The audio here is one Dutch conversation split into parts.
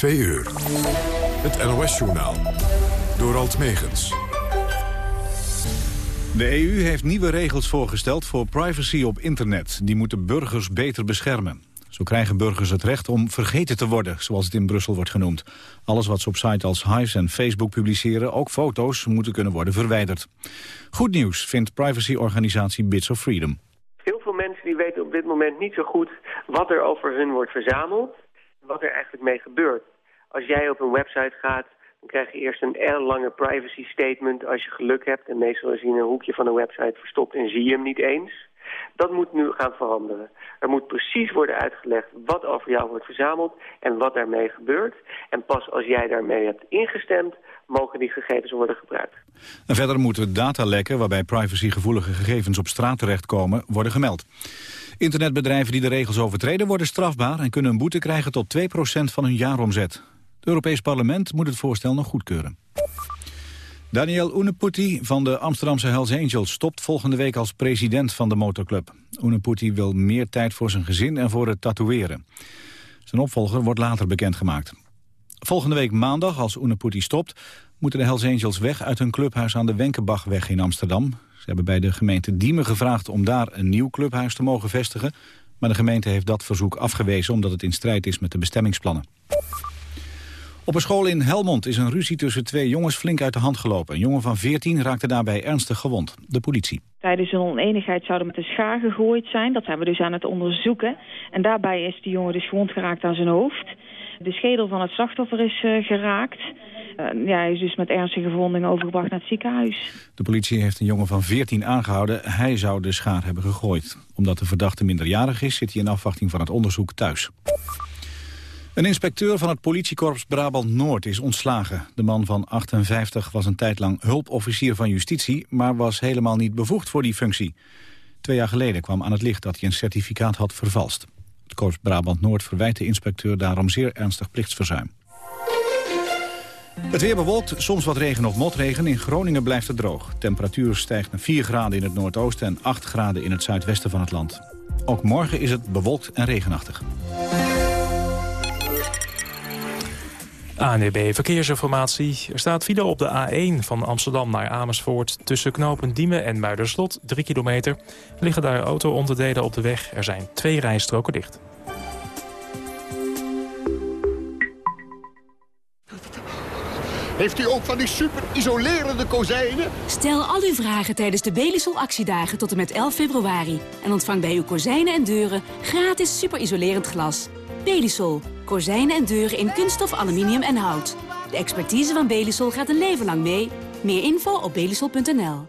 Twee uur. Het NOS-journaal. Door Alt Megens. De EU heeft nieuwe regels voorgesteld voor privacy op internet. Die moeten burgers beter beschermen. Zo krijgen burgers het recht om vergeten te worden, zoals het in Brussel wordt genoemd. Alles wat ze op sites als Hives en Facebook publiceren, ook foto's, moeten kunnen worden verwijderd. Goed nieuws vindt privacyorganisatie Bits of Freedom. Heel veel mensen die weten op dit moment niet zo goed wat er over hun wordt verzameld. Wat er eigenlijk mee gebeurt. Als jij op een website gaat, dan krijg je eerst een erg lange privacy statement als je geluk hebt. En meestal is hij in een hoekje van een website verstopt en zie je hem niet eens. Dat moet nu gaan veranderen. Er moet precies worden uitgelegd wat over jou wordt verzameld en wat daarmee gebeurt. En pas als jij daarmee hebt ingestemd, mogen die gegevens worden gebruikt. En verder moeten datalekken waarbij privacygevoelige gegevens op straat terechtkomen worden gemeld. Internetbedrijven die de regels overtreden worden strafbaar en kunnen een boete krijgen tot 2% van hun jaaromzet. Het Europees Parlement moet het voorstel nog goedkeuren. Daniel Uneputi van de Amsterdamse Hells Angels stopt volgende week als president van de motorclub. Uneputi wil meer tijd voor zijn gezin en voor het tatoeëren. Zijn opvolger wordt later bekendgemaakt. Volgende week maandag, als Uneputi stopt, moeten de Hells Angels weg uit hun clubhuis aan de Wenkenbachweg in Amsterdam. Ze hebben bij de gemeente Diemen gevraagd om daar een nieuw clubhuis te mogen vestigen. Maar de gemeente heeft dat verzoek afgewezen omdat het in strijd is met de bestemmingsplannen. Op een school in Helmond is een ruzie tussen twee jongens flink uit de hand gelopen. Een jongen van 14 raakte daarbij ernstig gewond. De politie. Tijdens een oneenigheid zouden met een schaar gegooid zijn. Dat zijn we dus aan het onderzoeken. En daarbij is die jongen dus gewond geraakt aan zijn hoofd. De schedel van het slachtoffer is uh, geraakt. Uh, ja, hij is dus met ernstige verwondingen overgebracht naar het ziekenhuis. De politie heeft een jongen van 14 aangehouden. Hij zou de schaar hebben gegooid. Omdat de verdachte minderjarig is, zit hij in afwachting van het onderzoek thuis. Een inspecteur van het politiekorps Brabant-Noord is ontslagen. De man van 58 was een tijd lang hulpofficier van justitie... maar was helemaal niet bevoegd voor die functie. Twee jaar geleden kwam aan het licht dat hij een certificaat had vervalst. Het korps Brabant-Noord verwijt de inspecteur daarom zeer ernstig plichtsverzuim. Het weer bewolkt, soms wat regen of motregen. In Groningen blijft het droog. Temperatuur stijgt naar 4 graden in het noordoosten... en 8 graden in het zuidwesten van het land. Ook morgen is het bewolkt en regenachtig. ANEB Verkeersinformatie. Er staat file op de A1 van Amsterdam naar Amersfoort... tussen knopen Diemen en Muiderslot, 3 kilometer. Er liggen daar auto-onderdelen op de weg. Er zijn twee rijstroken dicht. Heeft u ook van die super isolerende kozijnen? Stel al uw vragen tijdens de Belisol actiedagen tot en met 11 februari. En ontvang bij uw kozijnen en deuren gratis super isolerend glas. Belisol. Kozijnen en deuren in kunststof, aluminium en hout. De expertise van Belisol gaat een leven lang mee. Meer info op belisol.nl.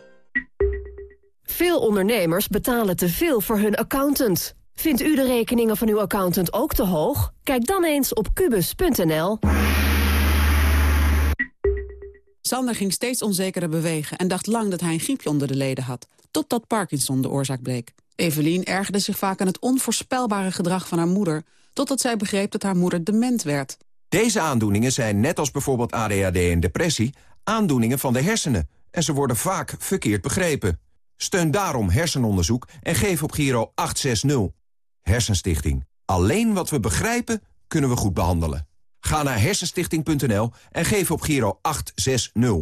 Veel ondernemers betalen te veel voor hun accountant. Vindt u de rekeningen van uw accountant ook te hoog? Kijk dan eens op kubus.nl. Sander ging steeds onzekerder bewegen en dacht lang dat hij een griepje onder de leden had. Totdat Parkinson de oorzaak bleek. Evelien ergerde zich vaak aan het onvoorspelbare gedrag van haar moeder... totdat zij begreep dat haar moeder dement werd. Deze aandoeningen zijn, net als bijvoorbeeld ADHD en depressie... aandoeningen van de hersenen en ze worden vaak verkeerd begrepen. Steun daarom hersenonderzoek en geef op Giro 860. Hersenstichting. Alleen wat we begrijpen, kunnen we goed behandelen. Ga naar hersenstichting.nl en geef op Giro 860.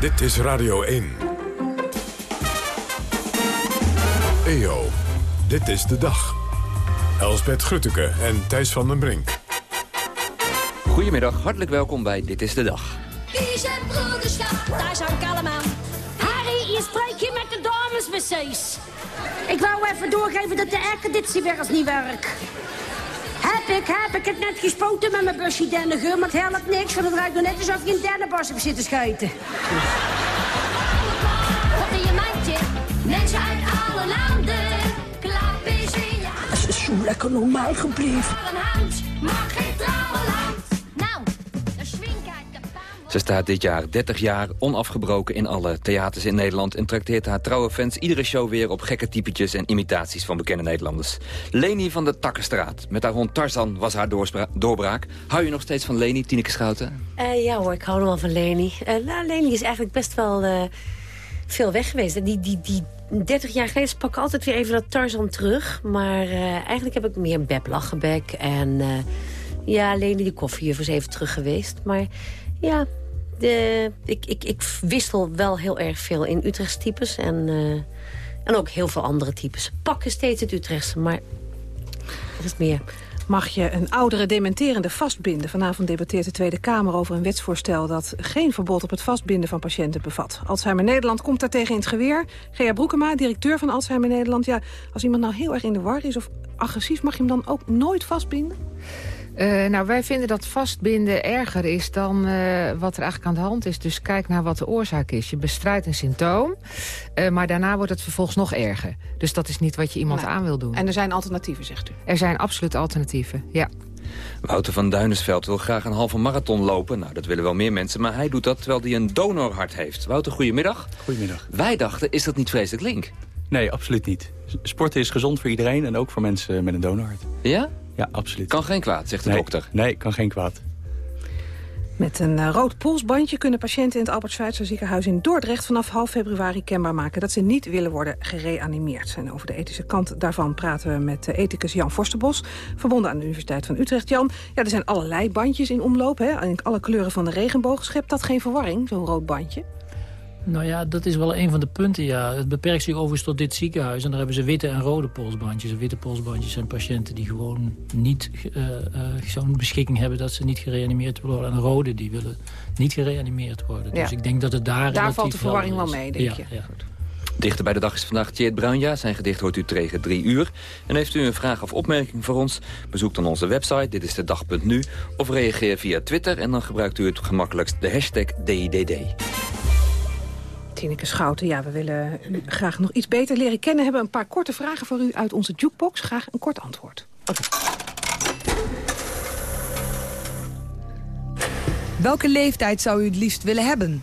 Dit is Radio 1. EO, dit is de dag. Elsbeth Grutteke en Thijs van den Brink. Goedemiddag, hartelijk welkom bij Dit is de Dag. Wie zijn broederschap, daar zijn ik allemaal. Harry, je spreekt hier met de dames precies. Ik wou even doorgeven dat de airconditie weer eens niet werkt. Heb ik, heb ik het net gespoten met mijn busje dennengeur, maar het helpt niks, want het ruikt nog net alsof je een dennenbos hebt zitten schuiten. Wat in je mandje, mensen uit alle landen, klap is in je is zo lekker normaal gebleven. Een hand mag geen Ze staat dit jaar 30 jaar onafgebroken in alle theaters in Nederland... en trakteert haar trouwe fans iedere show weer op gekke typetjes... en imitaties van bekende Nederlanders. Leni van de Takkenstraat. Met haar hond Tarzan was haar doorbraak. Hou je nog steeds van Leni, Tineke Schouten? Eh, ja hoor, ik hou nog wel van Leni. Nou, Leni is eigenlijk best wel eh, veel weg geweest. Die, die, die 30 jaar geleden, ze pakken altijd weer even dat Tarzan terug. Maar eigenlijk heb ik meer Beb Lachenbeck. En ja, Leni de koffiejuf is even terug geweest. Maar ja, de, ik, ik, ik wissel wel heel erg veel in Utrechtse types. En, eh, en ook heel veel andere types. Pakken steeds het Utrechtse, maar er is meer. Mag je een oudere dementerende vastbinden? Vanavond debatteert de Tweede Kamer over een wetsvoorstel... dat geen verbod op het vastbinden van patiënten bevat. Alzheimer Nederland komt daartegen in het geweer. Gea Broekema, directeur van Alzheimer Nederland. Ja, als iemand nou heel erg in de war is of agressief... mag je hem dan ook nooit vastbinden? Eh, nou, wij vinden dat vastbinden erger is dan eh, wat er eigenlijk aan de hand is. Dus kijk naar wat de oorzaak is. Je bestrijdt een symptoom, eh, maar daarna wordt het vervolgens nog erger. Dus dat is niet wat je iemand Nee. aan wil doen. En er zijn alternatieven, zegt u. Er zijn absoluut alternatieven, ja. Wouter van Duinersveld wil graag een halve marathon lopen. Nou, dat willen wel meer mensen, maar hij doet dat terwijl hij een donorhart heeft. Wouter, goedemiddag. Goedemiddag. Wij dachten, is dat niet vreselijk link? Nee, absoluut niet. Sporten is gezond voor iedereen en ook voor mensen met een donorhart. Ja? Ja, absoluut. Kan geen kwaad, zegt de nee, dokter. Nee, kan geen kwaad. Met een eh, rood polsbandje kunnen patiënten in het Albert Schweitzer ziekenhuis in Dordrecht vanaf half februari kenbaar maken dat ze niet willen worden gereanimeerd. En over de ethische kant daarvan praten we met eh, ethicus Jan Forsterbos, verbonden aan de Universiteit van Utrecht. Jan, ja, er zijn allerlei bandjes in omloop, hè, in alle kleuren van de regenboog. Schept dat geen verwarring, zo'n rood bandje? Nou ja, dat is wel een van de punten, ja. Het beperkt zich overigens tot dit ziekenhuis. En daar hebben ze witte en rode polsbandjes. En witte polsbandjes zijn patiënten die gewoon niet eh, eh, zo'n beschikking hebben... dat ze niet gereanimeerd worden. En rode, die willen niet gereanimeerd worden. Ja. Dus ik denk dat het daar Daar valt de verwarring wel mee, denk ja, je. Ja. Dichter bij de dag is vandaag Tjeerd Bruinja. Zijn gedicht hoort u tegen drie uur. En heeft u een vraag of opmerking voor ons? Bezoek dan onze website, dit is de dag.nu. Of reageer via Twitter en dan gebruikt u het gemakkelijkst de hashtag DIDD. Tineke Schouten, ja, we willen u graag nog iets beter leren kennen. Hebben een paar korte vragen voor u uit onze jukebox. Graag een kort antwoord. Welke leeftijd zou u het liefst willen hebben?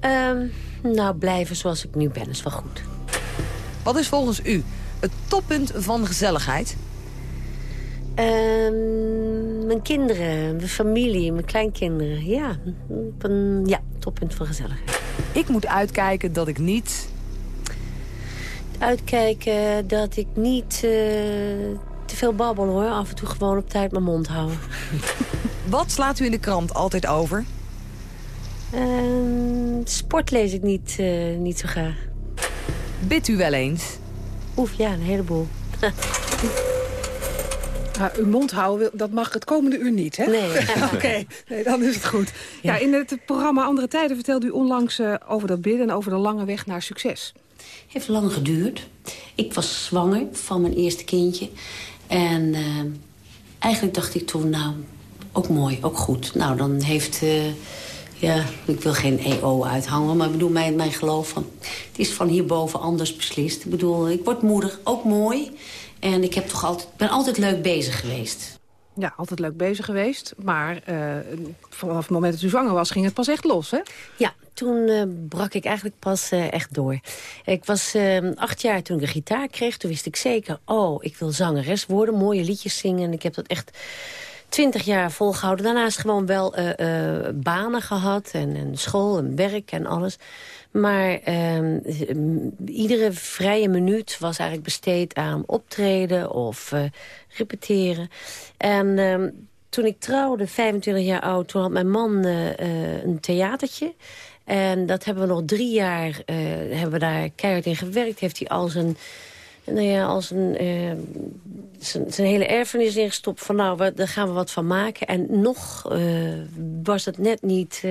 Ehm, nou, blijven zoals ik nu ben is wel goed. Wat is volgens u het toppunt van gezelligheid? Ehm, mijn kinderen, mijn familie, mijn kleinkinderen. Ja, ja, toppunt van gezelligheid. Ik moet uitkijken dat ik niet... Uitkijken dat ik niet eh, te veel babbel hoor. Af en toe gewoon op tijd mijn mond houden. Wat slaat u in de krant altijd over? Ehm, sport lees ik niet, eh, niet zo graag. Bidt u wel eens? Oef, ja, een heleboel. Ja, uw mond houden, dat mag het komende uur niet, hè? Nee. Oké, nee, dan is het goed. Ja. in het programma Andere Tijden vertelde u onlangs eh, over dat bidden... en over de lange weg naar succes. heeft lang geduurd. Ik was zwanger van mijn eerste kindje. En eh, eigenlijk dacht ik toen, nou, ook mooi, ook goed. Nou, dan heeft... eh, ja, ik wil geen EO uithangen, maar ik bedoel, mijn, mijn geloof van... het is van hierboven anders beslist. Ik bedoel, ik word moeder, ook mooi. En ik heb toch altijd, ben altijd leuk bezig geweest. Ja, altijd leuk bezig geweest. Maar eh, vanaf het moment dat u zwanger was, ging het pas echt los, hè? Ja, toen eh, brak ik eigenlijk pas eh, echt door. Ik was acht jaar toen ik een gitaar kreeg. Toen wist ik zeker, oh, ik wil zangeres worden. Mooie liedjes zingen. En ik heb dat echt twintig jaar volgehouden. Daarnaast gewoon wel eh, eh, banen gehad. En, en school en werk en alles. Maar ehm, iedere vrije minuut was eigenlijk besteed aan optreden of eh, repeteren. En ehm, toen ik trouwde, 25 jaar oud, toen had mijn man eh, eh, een theatertje. En dat hebben we nog drie jaar hebben daar keihard in gewerkt. Heeft hij al zijn, nou ja, al zijn, zijn, hele erfenis ingestopt. Van nou, we, daar gaan we wat van maken. En nog was het net niet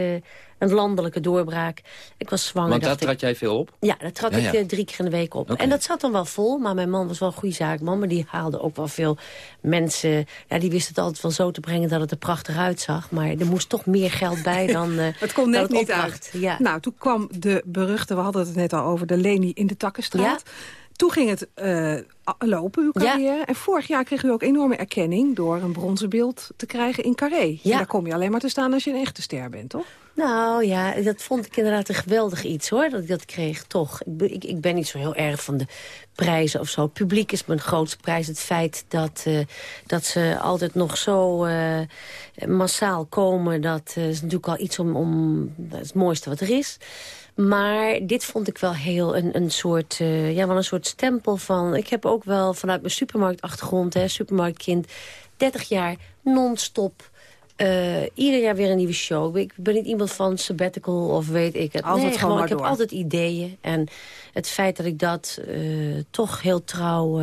een landelijke doorbraak. Ik was zwanger. Want daar ik. trad jij veel op? Ja, daar trad Ja, ik ja. eh, drie keer in de week op. En dat zat dan wel vol, maar mijn man was wel een goede zaakman. Maar die haalde ook wel veel mensen... Ja, die wist het altijd wel zo te brengen dat het er prachtig uitzag. Maar er moest toch meer geld bij dan eh Het kon net niet opbracht. uit. Ja. Nou, toen kwam de beruchte, we hadden het net al over, de Leni in de Takkenstraat. Toen ging het eh, lopen, uw carrière. En vorig jaar kreeg u ook enorme erkenning... door een bronzen beeld te krijgen in Carré. Ja. daar kom je alleen maar te staan als je een echte ster bent, toch? Nou ja, dat vond ik inderdaad een geweldig iets hoor, dat ik dat kreeg, toch. Ik, ben- ik, ik ben niet zo heel erg van de prijzen of zo. Het publiek is mijn grootste prijs. Het feit dat, eh, dat ze altijd nog zo eh, massaal komen, dat is natuurlijk al iets om, om... Dat is het mooiste wat er is. Maar dit vond ik wel heel een, een soort, eh, ja, wel een soort stempel van... Ik heb ook wel vanuit mijn supermarktachtergrond, hè, supermarktkind... 30 jaar non-stop eh, ieder jaar weer een nieuwe show. Ik ben niet iemand van sabbatical of weet ik het. Altijd nee, gewoon ik heb altijd ideeën. En het feit dat ik dat eh, toch heel trouw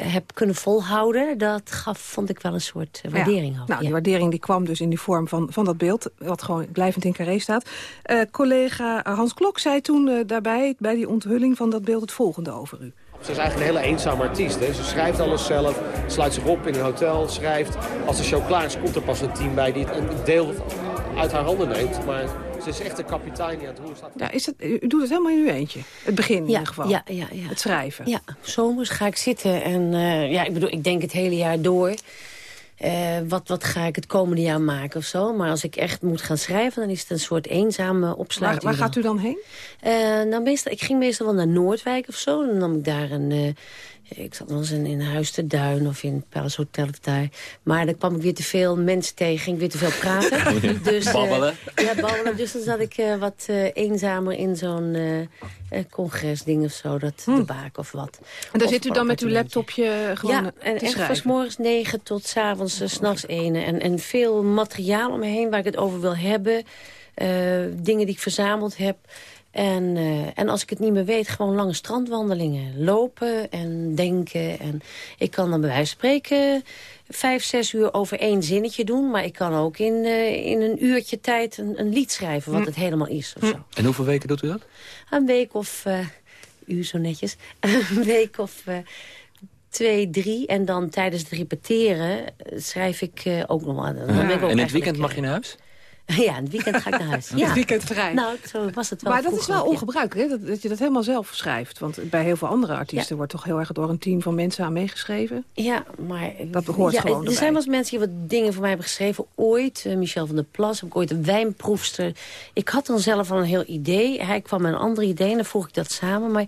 heb kunnen volhouden... dat gaf, vond ik wel een soort eh, waardering. Ja. Nou, ja. die waardering die kwam dus in die vorm van, van dat beeld... wat gewoon blijvend in carré staat. Eh, collega Hans Klok zei toen eh, daarbij, bij die onthulling van dat beeld... het volgende over u. Ze is eigenlijk een hele eenzame artiest. Hè. Ze schrijft alles zelf, sluit zich op in een hotel, schrijft. Als de show klaar is, komt er pas een team bij die het een deel uit haar handen neemt. Maar ze is echt de kapitein die aan het roer staat. Ja, is het, u doet het helemaal in uw eentje? Het begin in ieder geval? ja, ja, ja. Het schrijven? Ja, zomers ga ik zitten en eh, ja, ik bedoel, ik denk het hele jaar door. Eh, wat, wat ga ik het komende jaar maken of zo. Maar als ik echt moet gaan schrijven, dan is het een soort eenzame opsluiting. waar gaat u dan heen? Eh, nou, meestal, ik ging meestal wel naar Noordwijk of zo. Dan nam ik daar een... ik zat wel eens in, in Huis te Duin of in het Palace Hotel of daar. Maar dan kwam ik weer te veel mensen tegen, ging ik weer te veel praten. dus, eh, Babbelen. ja, babbelen. Dus dan zat ik eh, wat eh, eenzamer in zo'n eh, eh, congresding of zo. Dat de baak of wat. En daar Of zit u dan met uw laptopje gewoon Ja, en te echt van s morgens negen tot s avonds, s s'nachts ene. En, en veel materiaal om me heen waar ik het over wil hebben. Eh, dingen die ik verzameld heb. En, eh, en als ik het niet meer weet, gewoon lange strandwandelingen. Lopen en denken. En ik kan dan bij wijze van spreken vijf, zes uur over één zinnetje doen. Maar ik kan ook in, eh, in een uurtje tijd een, een lied schrijven, wat Hm. het helemaal is. Of zo. En hoeveel weken doet u dat? Een week of... eh u zo netjes. Een week of twee, drie. En dan tijdens het repeteren schrijf ik ook nog wel. En in het weekend mag je naar huis? Ja, het weekend ga ik naar huis. Ja. Het weekend vrij. Nou, zo was het wel maar dat is wel ongebruikelijk, hè? Dat, dat je dat helemaal zelf schrijft. Want bij heel veel andere artiesten wordt toch heel erg door een team van mensen aan meegeschreven. Ja, maar... Dat hoort ja, gewoon Er erbij. zijn wel eens mensen die wat dingen voor mij hebben geschreven. Ooit, eh, Michel van der Plas, heb ik ooit een wijnproefster. Ik had dan zelf al een heel idee. Hij kwam met een ander idee en dan vroeg ik dat samen. Maar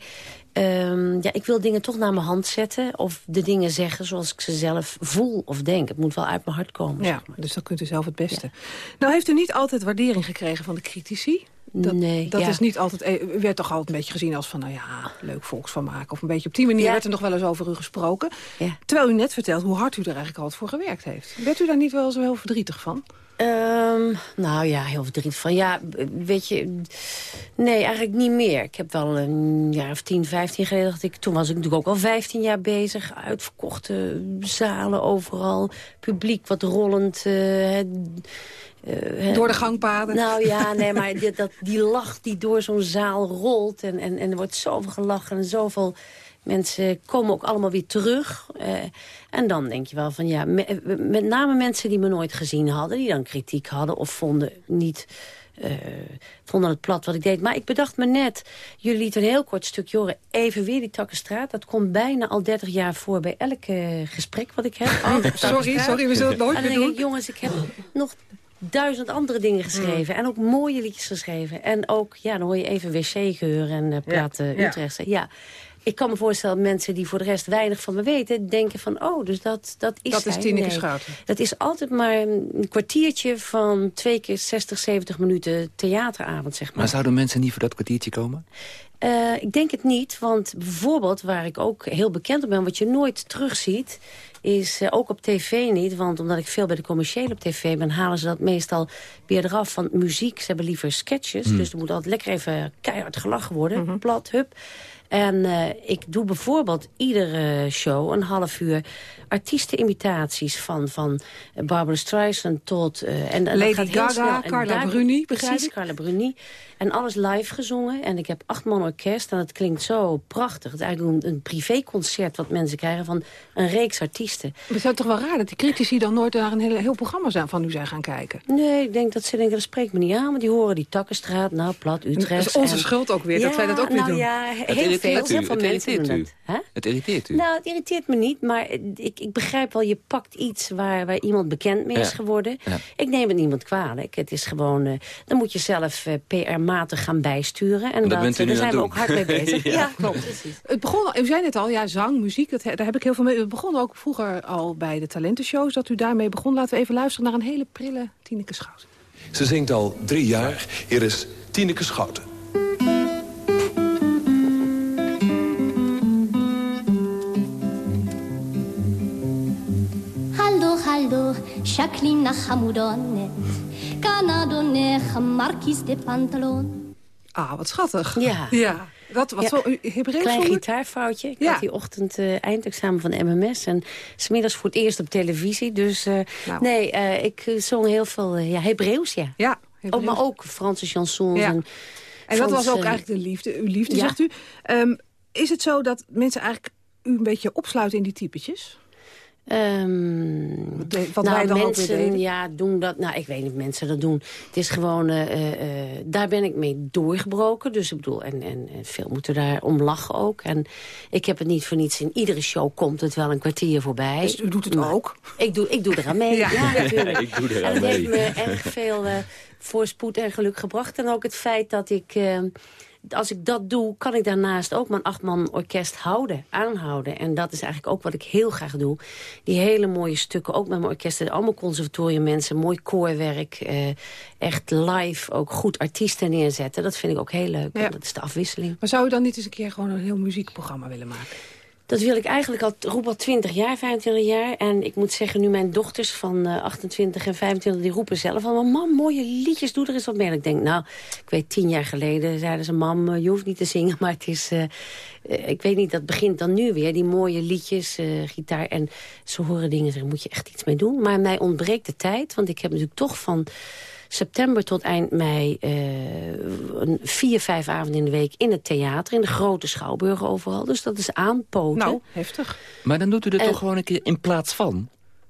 ehm, ja, ik wil dingen toch naar mijn hand zetten. Of de dingen zeggen zoals ik ze zelf voel of denk. Het moet wel uit mijn hart komen. Ja, dus dan kunt u zelf het beste. Nou heeft u niet altijd waardering gekregen van de critici. Dat, Nee, dat ja. is niet altijd. U werd toch altijd een beetje gezien als van, nou ja, leuk volksvermaak. Of een beetje op die manier Ja. werd er nog wel eens over u gesproken. Ja. Terwijl u net vertelt hoe hard u er eigenlijk altijd voor gewerkt heeft. Werd u daar niet wel zo heel verdrietig van? Ehm, nou ja, heel verdrietig van. Ja, weet je, nee, eigenlijk niet meer. Ik heb wel een jaar of 10, 15 geleden, dacht ik, toen was ik natuurlijk ook al 15 jaar bezig. Uitverkochte zalen overal, publiek wat rollend. eh, eh, eh, Door de gangpaden? Nou ja, nee, maar die, dat, die lach die door zo'n zaal rolt en, en, en er wordt zoveel gelachen en zoveel... Mensen komen ook allemaal weer terug. eh, en dan denk je wel van ja, me- met name mensen die me nooit gezien hadden... die dan kritiek hadden of vonden niet... eh, vonden het plat wat ik deed. Maar ik bedacht me net, jullie lieten een heel kort stukje horen... even weer die Takkenstraat. Dat komt bijna al 30 jaar voor bij elk eh, gesprek wat ik heb. Altijd Sorry, sorry, we zullen het nooit meer ik, doen. jongens, ik heb nog duizend andere dingen geschreven. En ook mooie liedjes geschreven. En ook, ja, dan hoor je even wc-geur en eh praten ja. Utrechtse. Ja. Ik kan me voorstellen dat mensen die voor de rest weinig van me weten... denken van, oh, dus dat, dat is Dat is. Tineke Nee. Schouten. Dat is altijd maar een kwartiertje van twee keer 60, 70 minuten theateravond, zeg maar. Maar zouden mensen niet voor dat kwartiertje komen? Eh, ik denk het niet, want bijvoorbeeld waar ik ook heel bekend op ben... wat je nooit terugziet, is eh, ook op tv niet. Want omdat ik veel bij de commerciële op tv ben... halen ze dat meestal weer eraf van muziek. Ze hebben liever sketches, Hmm. dus er moet altijd lekker even keihard gelachen worden. Plat, hup. En eh, ik doe bijvoorbeeld iedere show een half uur artiestenimitaties van, van Barbara Streisand tot... eh, en, Lady gaat heel Gaga, snel. En Carla daar- Bruni, begrijp Precies? Carla Bruni. En alles live gezongen. En ik heb acht man orkest. En het klinkt zo prachtig. Het is eigenlijk een, een privéconcert wat mensen krijgen van een reeks artiesten. Maar het is toch wel raar dat die critici dan nooit naar een hele, heel programma zijn van u zijn gaan kijken. Nee, ik denk dat ze denken, dat spreekt me niet aan. Maar die horen die Takkenstraat, nou, plat, Utrecht. Dat is onze en- schuld ook weer, dat wij dat ook weer nou doen. Ja, Het heel veel irriteert veel. u? Heel veel Het irriteert u? Hè? Het irriteert u? Nou, het irriteert me niet, maar ik, ik begrijp wel, je pakt iets waar, waar iemand bekend mee is Ja. geworden. Ja. Ik neem het niemand kwalijk. Het is gewoon, eh, dan moet je zelf eh, PR-matig gaan bijsturen. En Dat dat, bent u eh, nu daar zijn we ook hard mee bezig. Ja. ja. klopt. Precies. Het begon, u zei net al, ja, zang, muziek, dat, daar heb ik heel veel mee. Het begon ook vroeger al bij de talentenshows, dat u daarmee begon. Laten we even luisteren naar een hele prille Tineke Schouten. Ze zingt al drie jaar. Hier is Tineke Schouten. Hallo, Jacqueline Nachamoudon. Canadoneg, Marquis de Pantalon. Ah, wat schattig. Ja. Ja. Dat, wat Ja. zo, u Hebreeuws Klein gitaarfoutje. Ik Ja. had die ochtend eh, eindexamen van de MMS. En smiddags voor het eerst op televisie. Dus eh, Nou. nee, eh, ik zong heel veel ja, Hebreeuws, ja. Ja, Ook, maar ook Franse chansons. Ja. En, En dat was ook eigenlijk de liefde, uw liefde, ja. zegt u. Ehm, is het zo dat mensen eigenlijk u een beetje opsluiten in die typetjes? Ehm, Wat de- wat nou, wij dan ook mensen, deden? ja, doen dat. Nou, ik weet niet of mensen dat doen. Het is gewoon, eh, eh, eh, daar ben ik mee doorgebroken. Dus ik bedoel, en, en, en veel moeten daar om lachen ook. En ik heb het niet voor niets. In iedere show komt het wel een kwartier voorbij. Dus u doet het Maar ook? Ik doe, ik doe eraan mee. Ja. Ja, natuurlijk. Ik doe eraan en het mee. heeft me erg veel eh, voorspoed en geluk gebracht. En ook het feit dat ik... als ik dat doe, kan ik daarnaast ook mijn achtman orkest houden, aanhouden. En dat is eigenlijk ook wat ik heel graag doe. Die hele mooie stukken, ook met mijn orkesten. Allemaal conservatoriummensen, mooi koorwerk. eh, echt live ook goed artiesten neerzetten. Dat vind ik ook heel leuk. Ja. Dat is de afwisseling. Maar zou u dan niet eens een keer gewoon een heel muziekprogramma willen maken? Dat wil ik eigenlijk al, roep al 20 jaar, 25 jaar. En ik moet zeggen, nu mijn dochters van eh, 28 en 25... die roepen zelf allemaal, mam, mooie liedjes, doe er eens wat mee. En ik denk, nou, ik weet, tien jaar geleden zeiden ze... mam, eh, je hoeft niet te zingen, maar het is... eh, eh, ik weet niet, dat begint dan nu weer, die mooie liedjes, eh, gitaar. En ze horen dingen, daar moet je echt iets mee doen. Maar mij ontbreekt de tijd, want ik heb natuurlijk toch van september tot eind mei... eh, een vier, vijf avonden in de week in het theater... in de grote schouwburgen overal. Dus dat is aanpoten. Nou, heftig. Maar dan doet u dat En- toch gewoon een keer in plaats van?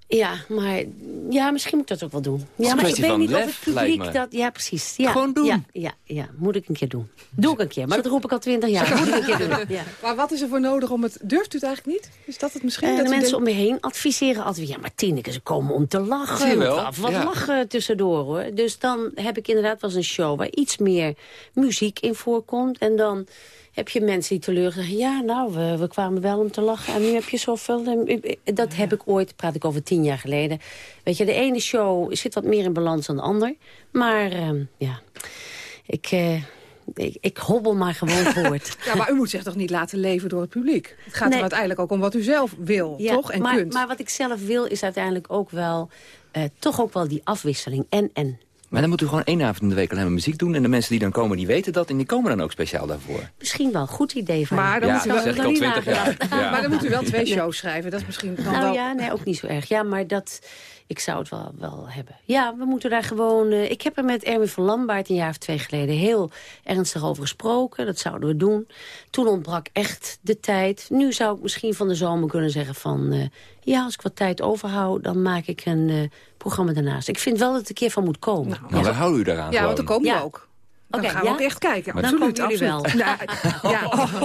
Ja, maar ja, misschien moet ik dat ook wel doen. Ja, maar ik weet niet of het publiek dat... Ja, precies. Ja, Gewoon doen. Ja, ja, ja, moet ik een keer doen. Doe ik een keer, maar dat roep ik al twintig jaar. Moet ik een keer doen. Ja. Maar wat is er voor nodig om het... Durft u het eigenlijk niet? Is dat het misschien? En dat de mensen denkt- om me heen adviseren altijd... ja, maar Tineke, ze komen om te lachen. Zie je wel, Wat, wat ja. lachen tussendoor, hoor. Dus dan heb ik inderdaad wel eens een show... waar iets meer muziek in voorkomt. En dan heb je mensen die teleurgesteld zeggen... ja, nou, we, we kwamen wel om te lachen en nu heb je zoveel... Dat heb ik ooit, praat ik over tien jaar geleden. Weet je, de ene show zit wat meer in balans dan de ander. Maar ehm, ja, ik... eh, ik, ik hobbel maar gewoon voort. Ja, maar u moet zich toch niet laten leven door het publiek? Het gaat Nee. er uiteindelijk ook om wat u zelf wil, Ja, toch? En maar, kunt. maar wat ik zelf wil is uiteindelijk ook wel... eh, toch ook wel die afwisseling. En, en. Maar dan moet u gewoon één avond in de week alleen maar muziek doen. En de mensen die dan komen, die weten dat. En die komen dan ook speciaal daarvoor. Misschien wel een goed idee van Maar dan Ja, moet u wel, zeg ik al 20 jaar. Ja. maar dan moet u wel twee shows schrijven. Dat is misschien dan Nou wel... ja, nee, ook niet zo erg. Ja, maar dat... Ik zou het wel, wel hebben. Ja, we moeten daar gewoon... eh, ik heb er met Erwin van Lambaert een jaar of twee geleden... heel ernstig over gesproken. Dat zouden we doen. Toen ontbrak echt de tijd. Nu zou ik misschien van de zomer kunnen zeggen van... eh, ja, als ik wat tijd overhoud, dan maak ik een eh, programma daarnaast. Ik vind wel dat het een keer van moet komen. Nou, we houden u daaraan Ja, want dan komen we ook. Dan Oké, gaan we ook echt kijken. Absoluut, komen jullie absoluut. Nou, ja,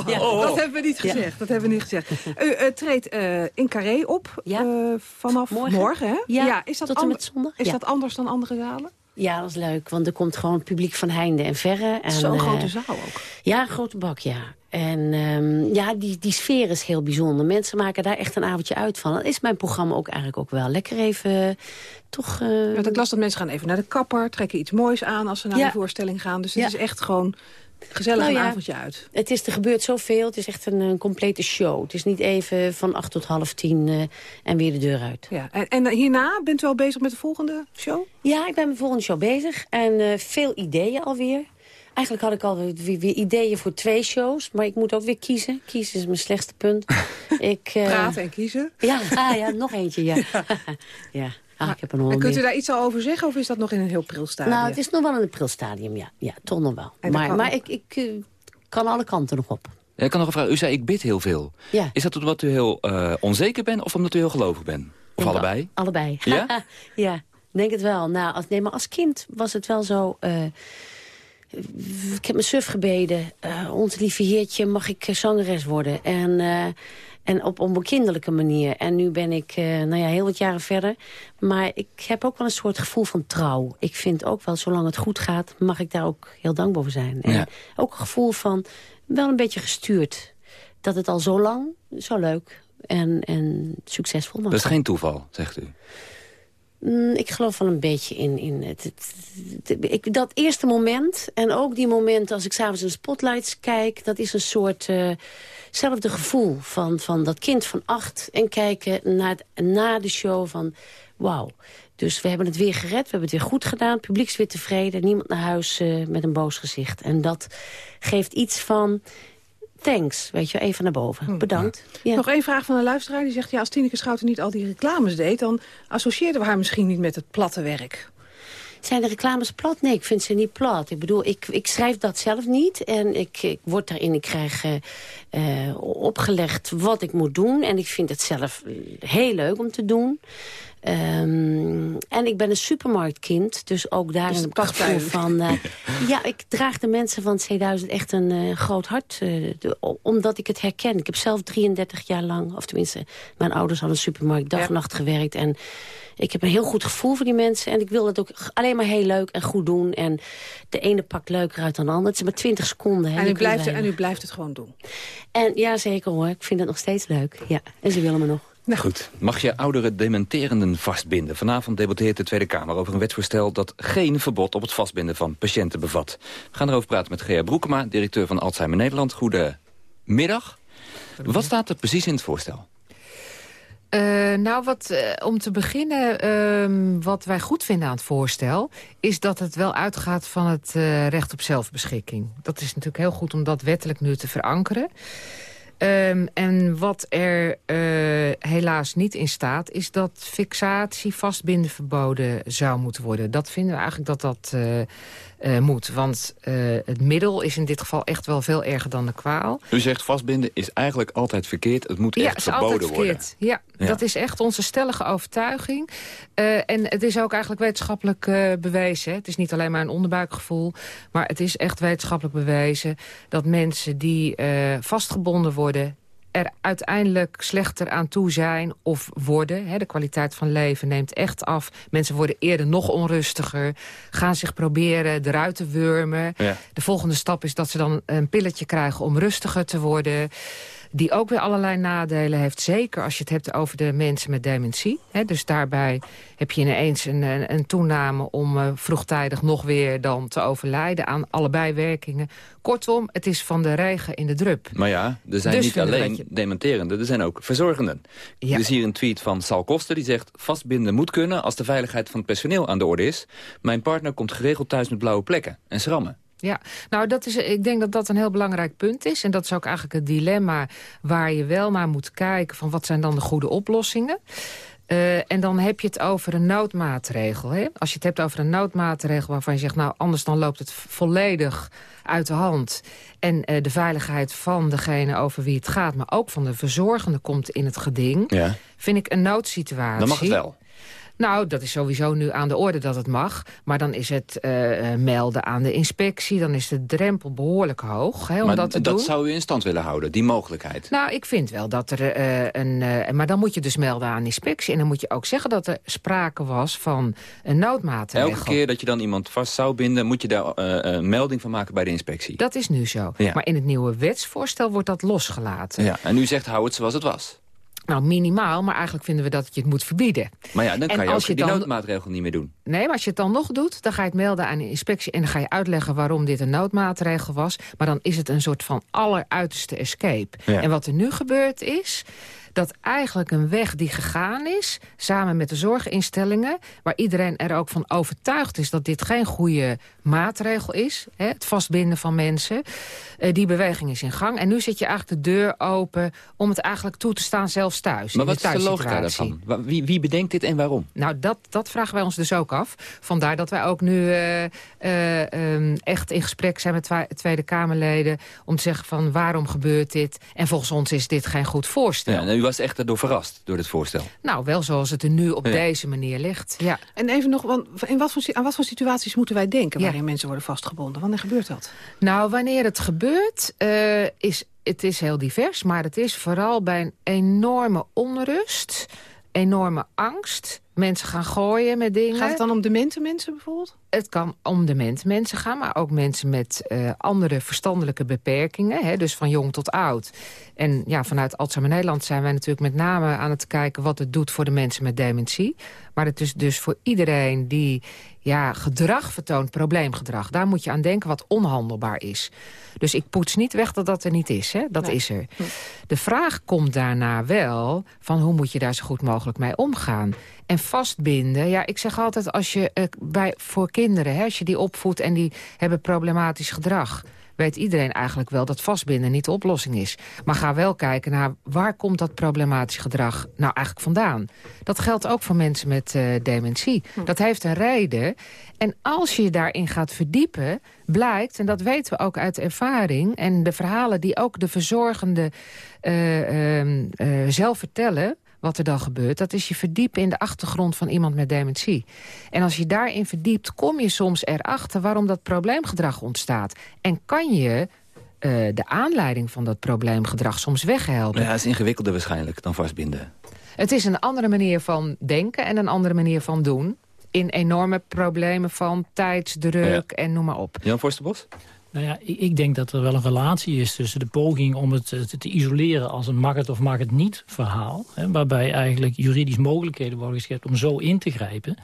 Ja. dat hebben we niet gezegd. Dat hebben we niet gezegd. U eh, treedt eh, in Carré op Ja. eh, vanaf morgen, Morgen. hè? Ja, is dat, tot en ander- met zondag. is Ja. dat anders dan andere zalen? Ja, dat is leuk, want er komt gewoon publiek van heinde en verre. En, Zo'n grote zaal ook. Ja, een grote bak, ja. En ehm, ja, die, die sfeer is heel bijzonder. Mensen maken daar echt een avondje uit van. Dat is mijn programma ook eigenlijk ook wel. Lekker even, eh, toch... eh, Want ik las dat mensen gaan even naar de kapper, trekken iets moois aan als ze naar Ja. een voorstelling gaan. Dus het Ja. is echt gewoon gezellig Nou een avondje uit. Het is, er gebeurt zoveel. Het is echt een, een complete show. Het is niet even van acht tot half tien eh, en weer de deur uit. Ja. En, en hierna bent u al bezig met de volgende show? Ja, ik ben met de volgende show bezig. En veel ideeën alweer. Eigenlijk had ik al weer, weer ideeën voor twee shows. Maar ik moet ook weer kiezen. Kiezen is mijn slechtste punt. ik, eh, Praten en kiezen. Ja, ah, ja, nog eentje, ja. ja. Ah, ik heb nog En kunt u daar iets al over zeggen of is dat nog in een heel pril stadium? Nou, het is nog wel een aprilstadium, ja. Ja, toch nog wel. Maar, maar ik, ik eh, kan alle kanten nog op. Ja, ik kan nog een vraag. U zei, ik bid heel veel. Ja. Is dat omdat u heel eh, onzeker bent of omdat u heel gelovig bent? Of allebei? Allebei. Ja? ja, denk het wel. Nou, als, nee, maar als kind was het wel zo... eh, ik heb mijn suf gebeden. Uh, ons lieve heertje, mag ik uh, zangeres worden? En, uh, en op, op een kinderlijke manier. En nu ben ik nou ja, heel wat jaren verder. Maar ik heb ook wel een soort gevoel van trouw. Ik vind ook wel, zolang het goed gaat, mag ik daar ook heel dankbaar voor zijn. En ook een gevoel van, wel een beetje gestuurd. Dat het al zo lang, zo leuk en, en succesvol mag Dat is geen toeval, zegt u? Mm, ik geloof wel een beetje in, in het, ik, dat eerste moment. En ook die momenten als ik s'avonds in de spotlights kijk. Dat is een soort uh, gevoel van, van dat kind van acht. En kijken naar, na de show van wauw. Dus we hebben het weer gered, we hebben het weer goed gedaan. Het publiek is weer tevreden, niemand naar huis uh, met een boos gezicht. En dat geeft iets van thanks, weet je, even naar boven. Hm. Bedankt. Ja. Nog één vraag van een luisteraar. Die zegt, ja, als Tineke Schouten niet al die reclames deed... dan associeerden we haar misschien niet met het platte werk. Zijn de reclames plat? Nee, ik vind ze niet plat. Ik bedoel, ik, ik schrijf dat zelf niet. En ik, ik word daarin, ik krijg uh, opgelegd wat ik moet doen. En ik vind het zelf heel leuk om te doen. Um, en ik ben een supermarktkind, dus ook daar dus een gevoel van... Uh, ja, ik draag de mensen van C1000 echt een uh, groot hart, uh, de, omdat ik het herken. Ik heb zelf 33 jaar lang, of tenminste, mijn ouders hadden supermarkt dag en nacht gewerkt. En ik heb een heel goed gevoel voor die mensen. En ik wil het ook alleen maar heel leuk en goed doen. En de ene pakt leuker uit dan de ander. Het is maar 20 seconden. Hè, en, u blijft, en u blijft het gewoon doen? En ja, zeker hoor. Ik vind het nog steeds leuk. Ja. En ze willen me nog. Nou. Goed. Mag je oudere dementerenden vastbinden? Vanavond debatteert de Tweede Kamer over een wetsvoorstel... dat geen verbod op het vastbinden van patiënten bevat. We gaan erover praten met Gea Broekema, directeur van Alzheimer Nederland. Goedemiddag. Wat staat er precies in het voorstel? Uh, nou, wat, uh, om te beginnen, uh, wat wij goed vinden aan het voorstel... is dat het wel uitgaat van het uh, recht op zelfbeschikking. Dat is natuurlijk heel goed om dat wettelijk nu te verankeren. Um, en wat er helaas niet in staat... is dat fixatie vastbinden verboden zou moeten worden. Dat vinden we eigenlijk dat dat uh, moet. Want het middel is in dit geval echt wel veel erger dan de kwaal. U zegt vastbinden is eigenlijk altijd verkeerd. Het moet ja, echt verboden worden. Ja, ja, dat is echt onze stellige overtuiging. en het is ook eigenlijk wetenschappelijk bewezen. Het is niet alleen maar een onderbuikgevoel. Maar het is echt wetenschappelijk bewezen... dat mensen die vastgebonden worden er uiteindelijk slechter aan toe zijn of worden. Hè, de kwaliteit van leven neemt echt af. Mensen worden eerder nog onrustiger. Gaan zich proberen eruit te wurmen. De volgende stap is dat ze dan een pilletje krijgen om rustiger te worden die ook weer allerlei nadelen heeft. Zeker als je het hebt over de mensen met dementie. dus daarbij heb je ineens een, een, een toename om uh, vroegtijdig nog weer dan te overlijden... aan allebei werkingen. Kortom, het is van de regen in de drup. Maar ja, er zijn dus niet alleen je... dementerenden, er zijn ook verzorgenden. Ja. Er is hier een tweet van Sal Koster die zegt... vastbinden moet kunnen als de veiligheid van het personeel aan de orde is. Mijn partner komt geregeld thuis met blauwe plekken en schrammen. Ja, nou dat is, ik denk dat dat een heel belangrijk punt is. En dat is ook eigenlijk het dilemma waar je wel naar moet kijken... van wat zijn dan de goede oplossingen. Uh, en dan heb je het over een noodmaatregel. Hè? Als je het hebt over een noodmaatregel waarvan je zegt... nou, anders dan loopt het volledig uit de hand. En uh, de veiligheid van degene over wie het gaat... maar ook van de verzorgende komt in het geding... Ja. vind ik een noodsituatie. Dan mag het wel. Nou, dat is sowieso nu aan de orde dat het mag. Maar dan is het uh, melden aan de inspectie. Dan is de drempel behoorlijk hoog hè, om maar dat te dat doen. zou u in stand willen houden, die mogelijkheid? Nou, ik vind wel dat er uh, een... Uh, maar dan moet je dus melden aan de inspectie. En dan moet je ook zeggen dat er sprake was van een noodmaatregel. Elke keer dat je dan iemand vast zou binden... moet je daar een melding van maken bij de inspectie? Dat is nu zo. Ja. Maar in het nieuwe wetsvoorstel wordt dat losgelaten. Ja. En u zegt hou het zoals het was? Nou, minimaal, maar eigenlijk vinden we dat je het moet verbieden. Maar ja, dan kan je ook je die dan... noodmaatregel niet meer doen. Nee, maar als je het dan nog doet, dan ga je het melden aan de inspectie... en dan ga je uitleggen waarom dit een noodmaatregel was. Maar dan is het een soort van alleruiterste escape. Ja. En wat er nu gebeurt is dat eigenlijk een weg die gegaan is... samen met de zorginstellingen... waar iedereen er ook van overtuigd is dat dit geen goede maatregel is... Hè, het vastbinden van mensen, uh, die beweging is in gang. En nu zit je eigenlijk de deur open om het eigenlijk toe te staan zelfs thuis. Maar wat is de logica daarvan? Wie, wie bedenkt dit en waarom? Nou, dat, dat vragen wij ons dus ook af. Vandaar dat wij ook nu uh, uh, um, echt in gesprek zijn met Tweede Kamerleden... om te zeggen van waarom gebeurt dit? En volgens ons is dit geen goed voorstel. Ja, nou, was echt door verrast door dit voorstel. Nou, wel zoals het er nu op Ja. deze manier ligt. Ja. En even nog, want in wat voor, aan wat voor situaties moeten wij denken... waarin mensen worden vastgebonden? Wanneer gebeurt dat? Nou, wanneer het gebeurt, eh, is het is heel divers. Maar het is vooral bij een enorme onrust, enorme angst. Mensen gaan gooien met dingen. Gaat het dan om demente mensen bijvoorbeeld? Het kan om demente mensen gaan, maar ook mensen met eh, andere verstandelijke beperkingen. Hè, dus van jong tot oud. En ja, vanuit Alzheimer Nederland zijn wij natuurlijk met name aan het kijken... wat het doet voor de mensen met dementie. Maar het is dus voor iedereen die ja, gedrag vertoont, probleemgedrag. Daar moet je aan denken wat onhandelbaar is. Dus ik poets niet weg dat dat er niet is. Hè? Dat Nee. is er. De vraag komt daarna wel van hoe moet je daar zo goed mogelijk mee omgaan. En vastbinden, ja, ik zeg altijd als je eh, bij, voor kinderen, hè, als je die opvoedt en die hebben problematisch gedrag weet iedereen eigenlijk wel dat vastbinden niet de oplossing is. Maar ga wel kijken naar waar komt dat problematisch gedrag nou eigenlijk vandaan. Dat geldt ook voor mensen met eh, dementie. Dat heeft een reden. En als je je daarin gaat verdiepen, blijkt... en dat weten we ook uit ervaring... en de verhalen die ook de verzorgende eh, ehm, eh, zelf vertellen wat er dan gebeurt... dat is je verdiepen in de achtergrond van iemand met dementie. En als je daarin verdiept, kom je soms erachter... waarom dat probleemgedrag ontstaat. En kan je eh, de aanleiding van dat probleemgedrag soms weghelpen. Ja, het is ingewikkelder waarschijnlijk dan vastbinden. Het is een andere manier van denken en een andere manier van doen. In enorme problemen van tijdsdruk en noem maar op. Jan Forsterbos? Nou ja, ik, denk dat er wel een relatie is tussen de poging om het te, te isoleren als een mag het of mag het niet verhaal. Hè, waarbij eigenlijk juridisch mogelijkheden worden geschept om zo in te grijpen.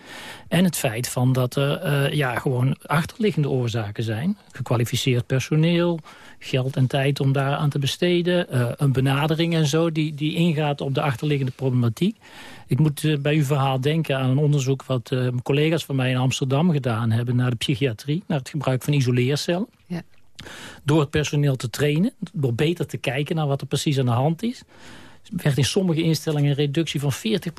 En het feit van dat er eh, ja, gewoon achterliggende oorzaken zijn. Gekwalificeerd personeel, geld en tijd om daar aan te besteden. eh, een benadering en zo die, die ingaat op de achterliggende problematiek. Ik moet eh, bij uw verhaal denken aan een onderzoek... wat eh, collega's van mij in Amsterdam gedaan hebben... naar de psychiatrie, naar het gebruik van isoleercellen. Ja. Door het personeel te trainen, door beter te kijken naar wat er precies aan de hand is... werd in sommige instellingen een reductie van 40%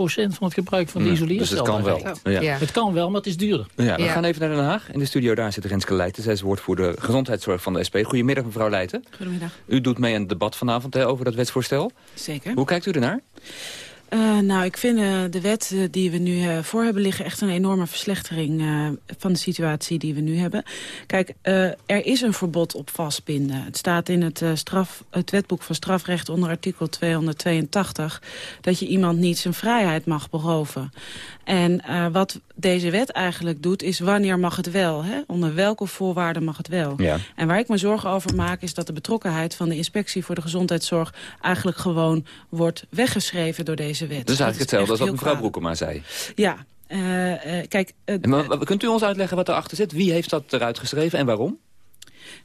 van het gebruik van de Ja, isoleercel. dus het kan wel. Ja. Het kan wel, maar het is duurder. Ja, we gaan even naar Den Haag. In de studio daar zit Renske Leijten. Zij is woordvoerder gezondheidszorg van de SP. Goedemiddag, mevrouw Leijten. Goedemiddag. U doet mee aan het debat vanavond hè, over dat wetsvoorstel. Zeker. Hoe kijkt u ernaar? Eh, nou, ik vind eh, de wet eh, die we nu voor hebben liggen... echt een enorme verslechtering van de situatie die we nu hebben. Kijk, er is een verbod op vastbinden. Het staat in het, straf, het wetboek van strafrecht onder artikel 282... dat je iemand niet zijn vrijheid mag beroven. En eh, wat deze wet eigenlijk doet, is wanneer mag het wel? Hè? Onder welke voorwaarden mag het wel? Ja. En waar ik me zorgen over maak is dat de betrokkenheid van de inspectie voor de gezondheidszorg eigenlijk gewoon wordt weggeschreven door deze wet. Dat is Dat eigenlijk hetzelfde als wat mevrouw. Broekema zei. Ja, eh, eh, kijk... maar, kunt u ons uitleggen wat erachter zit? Wie heeft dat eruit geschreven en waarom?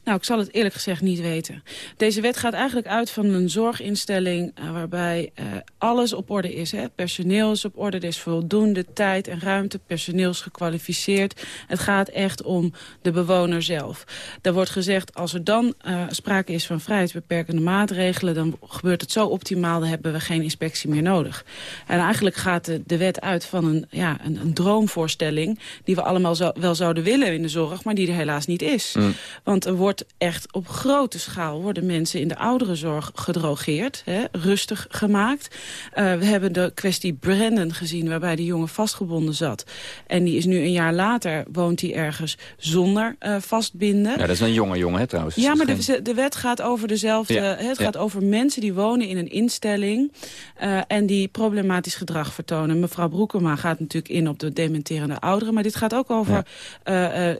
Nou, ik zal het eerlijk gezegd niet weten. Deze wet gaat eigenlijk uit van een zorginstelling eh, waarbij eh, alles op orde is. Hè? Personeel is op orde, er is voldoende tijd en ruimte, personeel is gekwalificeerd. Het gaat echt om de bewoner zelf. Er wordt gezegd, als er dan eh, sprake is van vrijheidsbeperkende maatregelen... dan gebeurt het zo optimaal, dan hebben we geen inspectie meer nodig. En eigenlijk gaat de, de wet uit van een, ja, een, een droomvoorstelling... die we allemaal zo, wel zouden willen in de zorg, maar die er helaas niet is. Mm. Want er wordt echt op grote schaal worden mensen in de ouderenzorg gedrogeerd, hè, rustig gemaakt. Uh, we hebben de kwestie Brandon gezien, waarbij die jongen vastgebonden zat. En die is nu een jaar later, woont hij ergens zonder uh, vastbinden. Ja, dat is een jonge jongen, hè, trouwens. Ja, maar de, de wet gaat over dezelfde. Ja, Het ja. gaat over mensen die wonen in een instelling uh, en die problematisch gedrag vertonen. Mevrouw Broekema gaat natuurlijk in op de dementerende ouderen, maar dit gaat ook over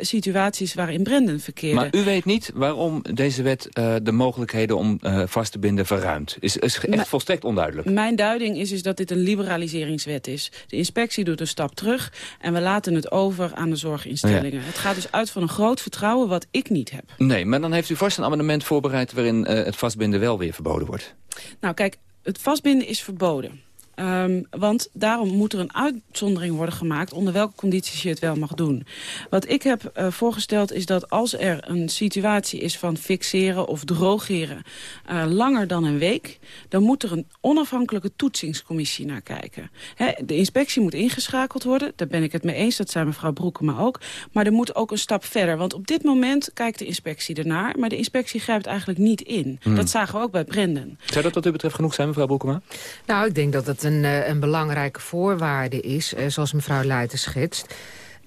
situaties waarin Brendan verkeerde. Maar u weet niet waarom deze wet eh, de mogelijkheden om eh, vast te binden verruimt. Is, is echt volstrekt onduidelijk. Mijn duiding is, is dat dit een liberaliseringswet is. De inspectie doet een stap terug en we laten het over aan de zorginstellingen. Het gaat dus uit van een groot vertrouwen wat ik niet heb. Nee, maar dan heeft u vast een amendement voorbereid... waarin eh, het vastbinden wel weer verboden wordt. Nou kijk, het vastbinden is verboden. Ehm, want daarom moet er een uitzondering worden gemaakt... onder welke condities je het wel mag doen. Wat ik heb uh, voorgesteld is dat als er een situatie is van fixeren of drogeren... Uh, langer dan een week, dan moet er een onafhankelijke toetsingscommissie naar kijken. He, de inspectie moet ingeschakeld worden, daar ben ik het mee eens. Dat zei mevrouw Broekema ook. Maar er moet ook een stap verder. Want op dit moment kijkt de inspectie ernaar... maar de inspectie grijpt eigenlijk niet in. Hmm. Dat zagen we ook bij Brendan. Zou dat wat u betreft genoeg zijn, mevrouw Broekema? Nou, ik denk dat het een, een belangrijke voorwaarde is, zoals mevrouw Leijten schetst...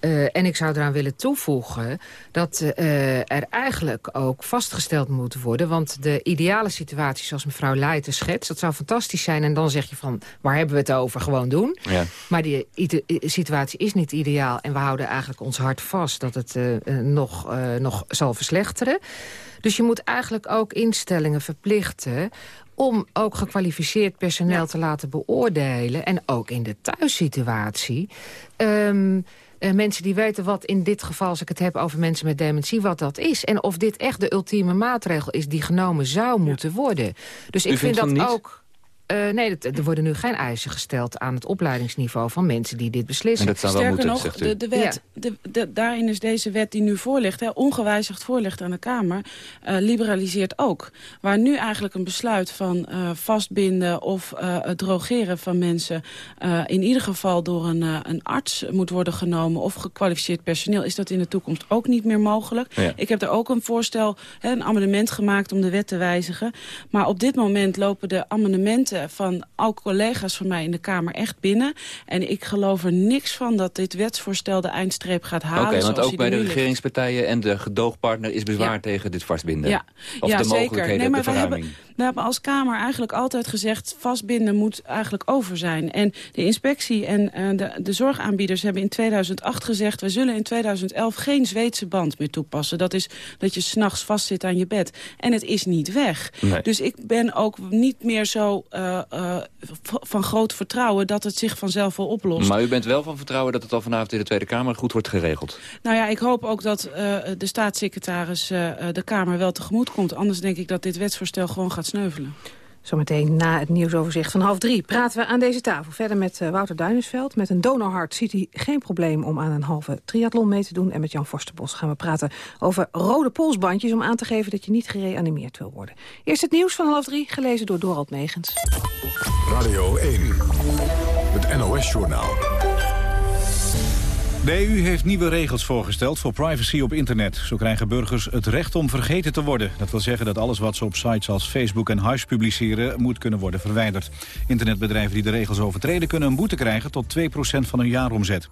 Uh, en ik zou eraan willen toevoegen dat uh, er eigenlijk ook vastgesteld moet worden. Want de ideale situatie zoals mevrouw Leijten schetst... dat zou fantastisch zijn. En dan zeg je van, waar hebben we het over? Gewoon doen. Ja. Maar die situatie is niet ideaal. En we houden eigenlijk ons hart vast dat het uh, nog, nog zal verslechteren. Dus je moet eigenlijk ook instellingen verplichten om ook gekwalificeerd personeel ja. te laten beoordelen. En ook in de thuissituatie. Um, uh, mensen die weten wat in dit geval, als ik het heb over mensen met dementie, wat dat is. En of dit echt de ultieme maatregel is die genomen zou moeten worden. Dus U ik vind dat ook... Uh, nee, er worden nu geen eisen gesteld aan het opleidingsniveau van mensen die dit beslissen. En dat zou wel Sterker moeten, nog, de, de wet, de, de, daarin is deze wet die nu voor ligt, hè, ongewijzigd voorligt aan de Kamer, uh, liberaliseert ook. Waar nu eigenlijk een besluit van uh, vastbinden of uh, het drogeren van mensen uh, in ieder geval door een, uh, een arts moet worden genomen of gekwalificeerd personeel, is dat in de toekomst ook niet meer mogelijk. Ja. Ik heb er ook een voorstel, hè, een amendement gemaakt om de wet te wijzigen. Maar op dit moment lopen de amendementen van ook collega's van mij in de Kamer echt binnen. En ik geloof er niks van dat dit wetsvoorstel de eindstreep gaat halen. Oké, want ook bij de regeringspartijen en de gedoogpartner is bezwaar Ja. tegen dit vastbinden. Ja, Of ja de zeker. mogelijkheden, Nee, maar de we hebben, we hebben als Kamer eigenlijk altijd gezegd... vastbinden moet eigenlijk over zijn. En de inspectie en eh, de, de zorgaanbieders hebben in 2008 gezegd... we zullen in 2011 geen Zweedse band meer toepassen. Dat is dat je s'nachts vastzit aan je bed. En het is niet weg. Nee. Dus ik ben ook niet meer zo uh, uh, van groot vertrouwen... dat het zich vanzelf wel oplost. Maar u bent wel van vertrouwen dat het al vanavond in de Tweede Kamer goed wordt geregeld. Nou ja, ik hoop ook dat de staatssecretaris de Kamer wel tegemoet komt. Anders denk ik dat dit wetsvoorstel gewoon gaat sneuvelen. Zometeen na het nieuwsoverzicht van half drie praten we aan deze tafel verder met uh, Wouter Duinesveld. Met een donorhart ziet hij geen probleem om aan een halve triathlon mee te doen. En met Jan Forsterbos gaan we praten over rode polsbandjes... om aan te geven dat je niet gereanimeerd wil worden. Eerst het nieuws van half drie, gelezen door Dorald Megens. Radio 1, het NOS-journaal. De EU heeft nieuwe regels voorgesteld voor privacy op internet. Zo krijgen burgers het recht om vergeten te worden. Dat wil zeggen dat alles wat ze op sites als Facebook en Huis publiceren... moet kunnen worden verwijderd. Internetbedrijven die de regels overtreden... kunnen een boete krijgen tot 2% van hun jaaromzet.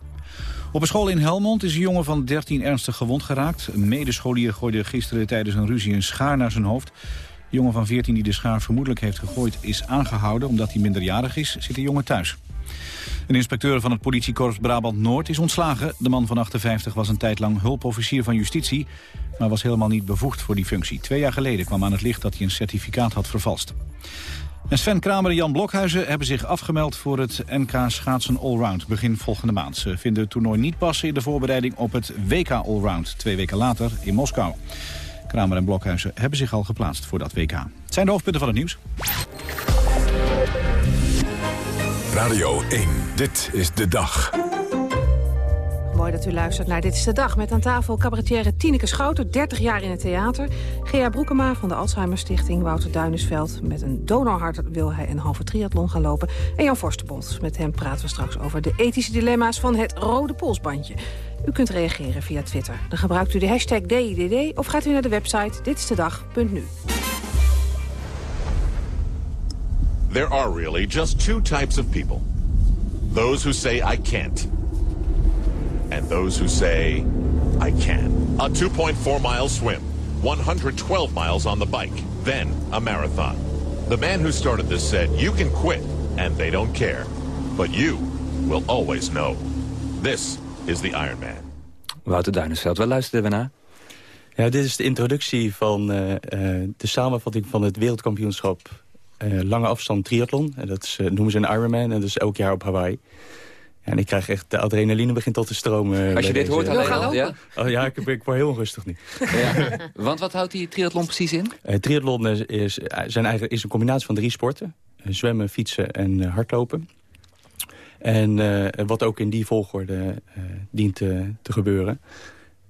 Op een school in Helmond is een jongen van 13 ernstig gewond geraakt. Een medescholier gooide gisteren tijdens een ruzie een schaar naar zijn hoofd. Jongen van 14 die de schaar vermoedelijk heeft gegooid is aangehouden. Omdat hij minderjarig is, zit de jongen thuis. Een inspecteur van het politiekorps Brabant-Noord is ontslagen. De man van 58 was een tijd lang hulpofficier van justitie... maar was helemaal niet bevoegd voor die functie. Twee jaar geleden kwam aan het licht dat hij een certificaat had vervalst. En Sven Kramer en Jan Blokhuizen hebben zich afgemeld voor het NK Schaatsen Allround begin volgende maand. Ze vinden het toernooi niet passen in de voorbereiding op het WK Allround, twee weken later in Moskou. Kramer en Blokhuizen hebben zich al geplaatst voor dat WK. Het zijn de hoofdpunten van het nieuws. Radio 1, dit is de dag. Mooi dat u luistert naar Dit is de Dag. Met aan tafel cabaretière Tineke Schouten, 30 jaar in het theater. Gea Broekema van de Alzheimer Stichting. Wouter Duinesveld. Met een donorhart wil hij een halve triathlon gaan lopen. En Jan Forsterbos. Met hem praten we straks over de ethische dilemma's van het rode polsbandje. U kunt reageren via Twitter. Dan gebruikt u de hashtag DIDD of gaat u naar de website ditistedag.nu. There are really just two types of people. Those who say I can't. And those who say I can. A 2.4 mile swim. 112 miles on the bike. Then a marathon. The man who started this said you can quit and they don't care. But you will always know. This is the Ironman. Wouter Duinesveld, waar luisteren we naar? Ja, dit is de introductie van uh, uh, de samenvatting van het wereldkampioenschap lange afstand triathlon. En dat is, noemen ze een Ironman en dat is elk jaar op Hawaii. Ja, en ik krijg echt, de adrenaline begint al te stromen. Als je dit deze... hoort alleen al, ja? Oh ja, ik, ik word heel onrustig nu. Ja. Want wat houdt die triathlon precies in? triathlon is, is, zijn eigenlijk, is een combinatie van drie sporten. zwemmen, fietsen en hardlopen. En eh, wat ook in die volgorde eh, dient te gebeuren.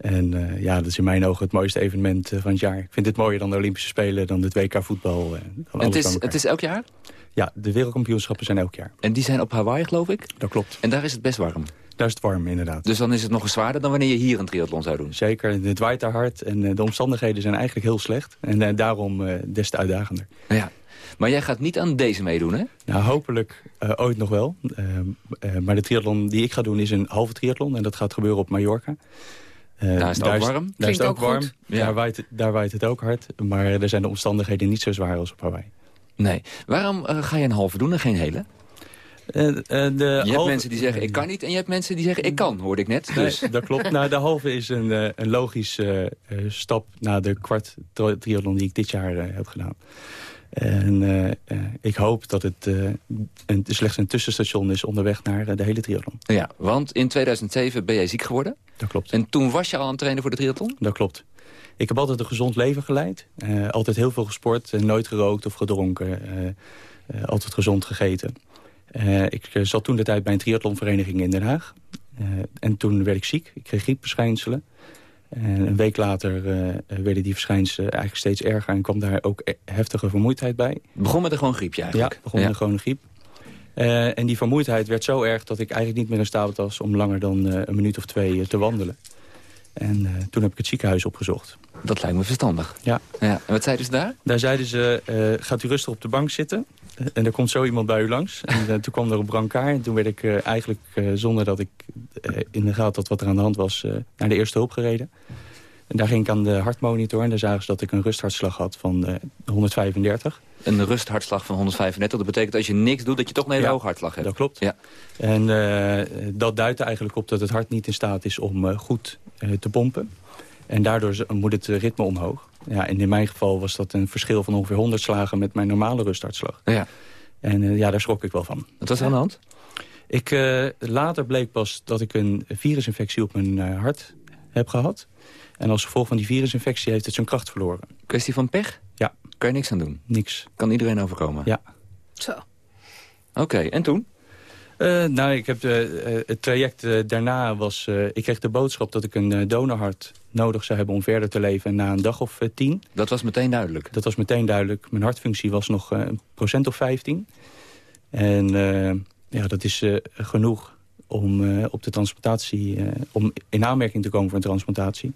En eh, ja, dat is in mijn ogen het mooiste evenement eh, van het jaar. Ik vind dit mooier dan de Olympische Spelen, dan het WK voetbal. eh, dan het, is, het is elk jaar? Ja, de wereldkampioenschappen zijn elk jaar. En die zijn op Hawaii, geloof ik? Dat klopt. En daar is het best warm? Daar is het warm, inderdaad. Dus dan is het nog eens zwaarder dan wanneer je hier een triathlon zou doen? Zeker, het waait daar hard en de omstandigheden zijn eigenlijk heel slecht. En daarom eh, des te uitdagender. Ja. Maar jij gaat niet aan deze meedoen, hè? Nou, hopelijk ooit nog wel. Eh, eh, maar de triathlon die ik ga doen is een halve triathlon. En dat gaat gebeuren op Mallorca. Eh, Daar is het ook warm? Daar is het ook, ook warm. Ja. Daar, waait, daar waait het ook hard. Maar er zijn de omstandigheden niet zo zwaar als op Hawaii. Nee. Waarom eh, ga je een halve doen en geen hele? Eh, eh, de Je hebt mensen die zeggen ik kan niet en je hebt mensen die zeggen ik kan, hoorde ik net. Dus. Nee, dat klopt. Nou, de halve is een, eh, een logische stap naar de kwart tri- triathlon die ik dit jaar heb gedaan. En eh, eh, ik hoop dat het eh, een, slechts een tussenstation is onderweg naar de hele triathlon. Ja, want in 2007 ben jij ziek geworden. Dat klopt. En toen was je al aan het trainen voor de triathlon? Dat klopt. Ik heb altijd een gezond leven geleid. Altijd heel veel gesport, nooit gerookt of gedronken. altijd gezond gegeten. Ik zat toen de tijd bij een triathlonvereniging in Den Haag. En toen werd ik ziek. Ik kreeg griepverschijnselen. En een week later eh, werden die verschijnselen eigenlijk steeds erger... en kwam daar ook e- heftige vermoeidheid bij. Begon met een gewoon griepje eigenlijk? Ja, begon met een gewone griep. Eh, en die vermoeidheid werd zo erg dat ik eigenlijk niet meer in staat was... om langer dan eh, een minuut of twee eh, te wandelen. En eh, toen heb ik het ziekenhuis opgezocht. Dat lijkt me verstandig. Ja. ja. En wat zeiden ze daar? Daar zeiden ze, eh, gaat u rustig op de bank zitten. En er komt zo iemand bij u langs. En eh, toen kwam er een brancard. En toen werd ik eh, eigenlijk, eh, zonder dat ik in de gaten had wat er aan de hand was... naar de eerste hulp gereden. En daar ging ik aan de hartmonitor. En daar zagen ze dat ik een rusthartslag had van eh, 135. Een rusthartslag van 135. Dat betekent als je niks doet dat je toch een hele Ja, hoge hartslag hebt. Dat klopt. Ja. En dat duidt eigenlijk op dat het hart niet in staat is om goed te pompen. En daardoor moet het ritme omhoog. Ja, en in mijn geval was dat een verschil van ongeveer 100 slagen met mijn normale rusthartslag. Ja. En eh, ja, daar schrok ik wel van. Wat was er aan de hand? Ik, eh, later bleek pas dat ik een virusinfectie op mijn eh, hart heb gehad. En als gevolg van die virusinfectie heeft het zijn kracht verloren. Kwestie van pech? Ja. Kan je niks aan doen? Niks. Kan iedereen overkomen? Ja. Zo. Oké, en toen? Eh, nou, ik heb de, eh, het traject eh, daarna was... eh, ik kreeg de boodschap dat ik een eh, donorhart nodig zou hebben om verder te leven na een dag of eh, tien. Dat was meteen duidelijk? Dat was meteen duidelijk. Mijn hartfunctie was nog eh, een procent of 15. En eh, ja, dat is eh, genoeg om eh, op de transplantatie... eh, om in aanmerking te komen voor een transplantatie.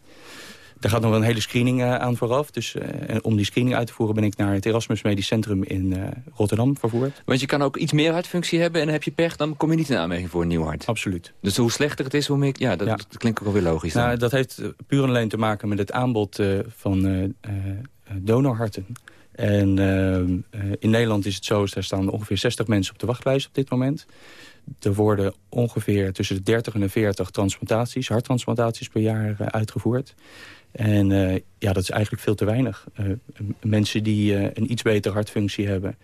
Daar gaat nog wel een hele screening eh, aan vooraf. Dus eh, om die screening uit te voeren ben ik naar het Erasmus Medisch Centrum in eh, Rotterdam vervoerd. Want je kan ook iets meer hartfunctie hebben en heb je pech... dan kom je niet in aanmerking voor een nieuw hart. Absoluut. Dus hoe slechter het is, hoe meer... Ja, dat, Ja. dat klinkt ook alweer logisch. dan. Nou, dat heeft puur en alleen te maken met het aanbod van donorharten. En eh, eh, in Nederland is het zo, er staan ongeveer 60 mensen op de wachtlijst op dit moment. Er worden ongeveer tussen de 30 en de 40 transplantaties, harttransplantaties per jaar uitgevoerd. En eh, ja, dat is eigenlijk veel te weinig. Eh, mensen die eh, een iets betere hartfunctie hebben...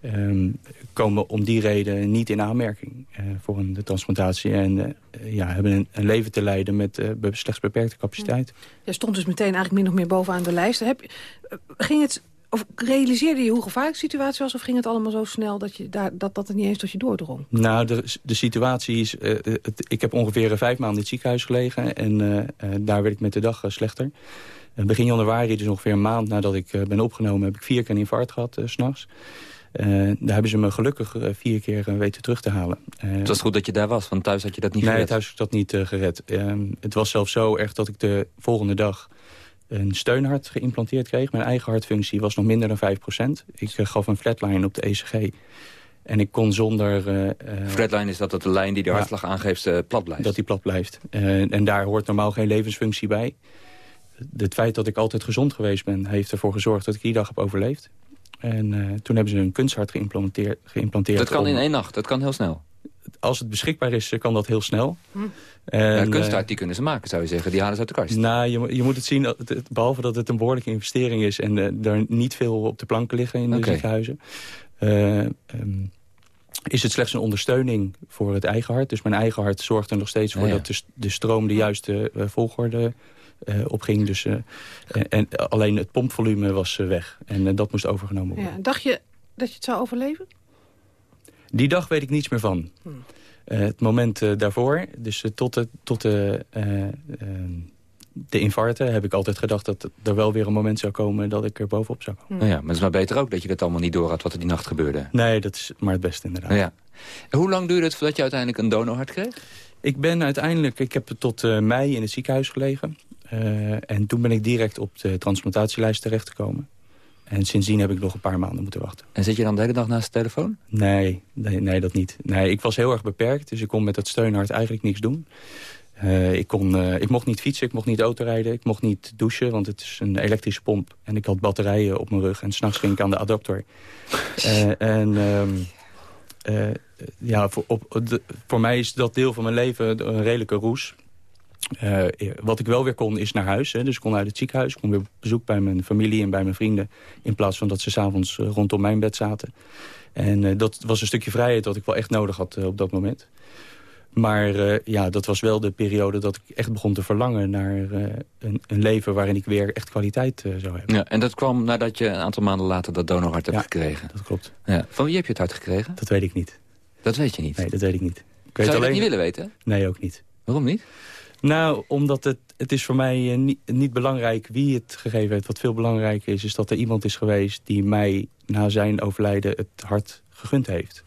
ehm, komen om die reden niet in aanmerking voor een transplantatie. En ja, hebben een, leven te leiden met slechts beperkte capaciteit. Jij stond dus meteen eigenlijk min of meer bovenaan de lijst. Heb, ging het, of realiseerde je hoe gevaarlijk de situatie was... of ging het allemaal zo snel dat je daar, dat, dat het niet eens tot je doordrong? Nou, de, de situatie is... eh, het, ik heb ongeveer eh, vijf maanden in het ziekenhuis gelegen... en eh, eh, daar werd ik met de dag eh, slechter. Eh, begin januari, dus ongeveer een maand nadat ik eh, ben opgenomen... heb ik vier keer een infarct gehad, s s'nachts. Eh daar hebben ze me gelukkig eh, vier keer eh, weten terug te halen. Eh, Het was goed dat je daar was, want thuis had je dat niet nee, gered. thuis heb ik dat niet eh, gered. Ehm, het was zelfs zo erg dat ik de volgende dag een steunhart geïmplanteerd kreeg. Mijn eigen hartfunctie was nog minder dan 5%. Ik eh, gaf een flatline op de ECG. En ik kon zonder... eh, Flatline is dat dat de lijn die de Ja. hartslag aangeeft plat blijft. dat die plat blijft. En daar hoort normaal geen levensfunctie bij. Het feit dat ik altijd gezond geweest ben... heeft ervoor gezorgd dat ik die dag heb overleefd. En toen hebben ze een kunsthart geïmplanteerd. geïmplanteerd Dat kan om- in één nacht, dat kan heel snel. Als het beschikbaar is, eh, kan dat heel snel. Hm. En, ja, eh, die kunnen ze maken, zou je zeggen. Die halen ze uit de kast. Nou, je, je moet het zien, het- behalve dat het een behoorlijke investering is... en eh, er niet veel op de planken liggen in de Oké. ziekenhuizen... eh, ehm, is het slechts een ondersteuning voor het eigen hart. Dus mijn eigen hart zorgt er nog steeds voor Ja, ja. dat de, de stroom de juiste eh, volgorde eh, opging. Dus, eh, en, en alleen het pompvolume was eh, weg. En eh, dat moest overgenomen worden. Ja, dacht je dat je het zou overleven? Die dag weet ik niets meer van. Eh, het moment eh, daarvoor, dus eh, tot, de, tot de, de infarcten... heb ik altijd gedacht dat er wel weer een moment zou komen... dat ik er bovenop zou komen. Nou ja, maar het is maar beter ook dat je het allemaal niet door had wat er die nacht gebeurde. Nee, dat is maar het beste inderdaad. Nou ja. En hoe lang duurde het voordat je uiteindelijk een donorhart kreeg? Ik ben uiteindelijk, ik heb tot eh, mei in het ziekenhuis gelegen. Eh, en toen ben ik direct op de transplantatielijst terechtgekomen. En sindsdien heb ik nog een paar maanden moeten wachten. En zit je dan de hele dag naast de telefoon? Nee, nee, nee, dat niet. Nee, ik was heel erg beperkt, dus ik kon met dat steunhart eigenlijk niks doen. Eh, ik, kon, eh, ik mocht niet fietsen, ik mocht niet autorijden, ik mocht niet douchen... want het is een elektrische pomp en ik had batterijen op mijn rug... en s'nachts ging ik aan de adapter. Eh, en ehm, eh, ja, voor, op, de- voor mij is dat deel van mijn leven een redelijke roes. Eh, wat ik wel weer kon is naar huis. Hè. Dus ik kon uit het ziekenhuis, ik kon weer op bezoek bij mijn familie en bij mijn vrienden... in plaats van dat ze s'avonds uh, rondom mijn bed zaten. En eh, dat was een stukje vrijheid dat ik wel echt nodig had eh, op dat moment. Maar eh, ja, dat was wel de periode dat ik echt begon te verlangen... naar eh, een, een leven waarin ik weer echt kwaliteit eh, zou hebben. Ja, en dat kwam nadat je een aantal maanden later dat donorhart hebt gekregen? dat klopt. Ja. Van wie heb je het hart gekregen? Dat weet ik niet. Dat weet je niet? Nee, dat weet ik niet. Ik Zou weet je alleen... dat niet willen weten? Nee, ook niet. Waarom niet? Nou, omdat het, het is voor mij eh, niet, niet belangrijk wie het gegeven heeft. Wat veel belangrijker is, is dat er iemand is geweest... die mij na zijn overlijden het hart gegund heeft.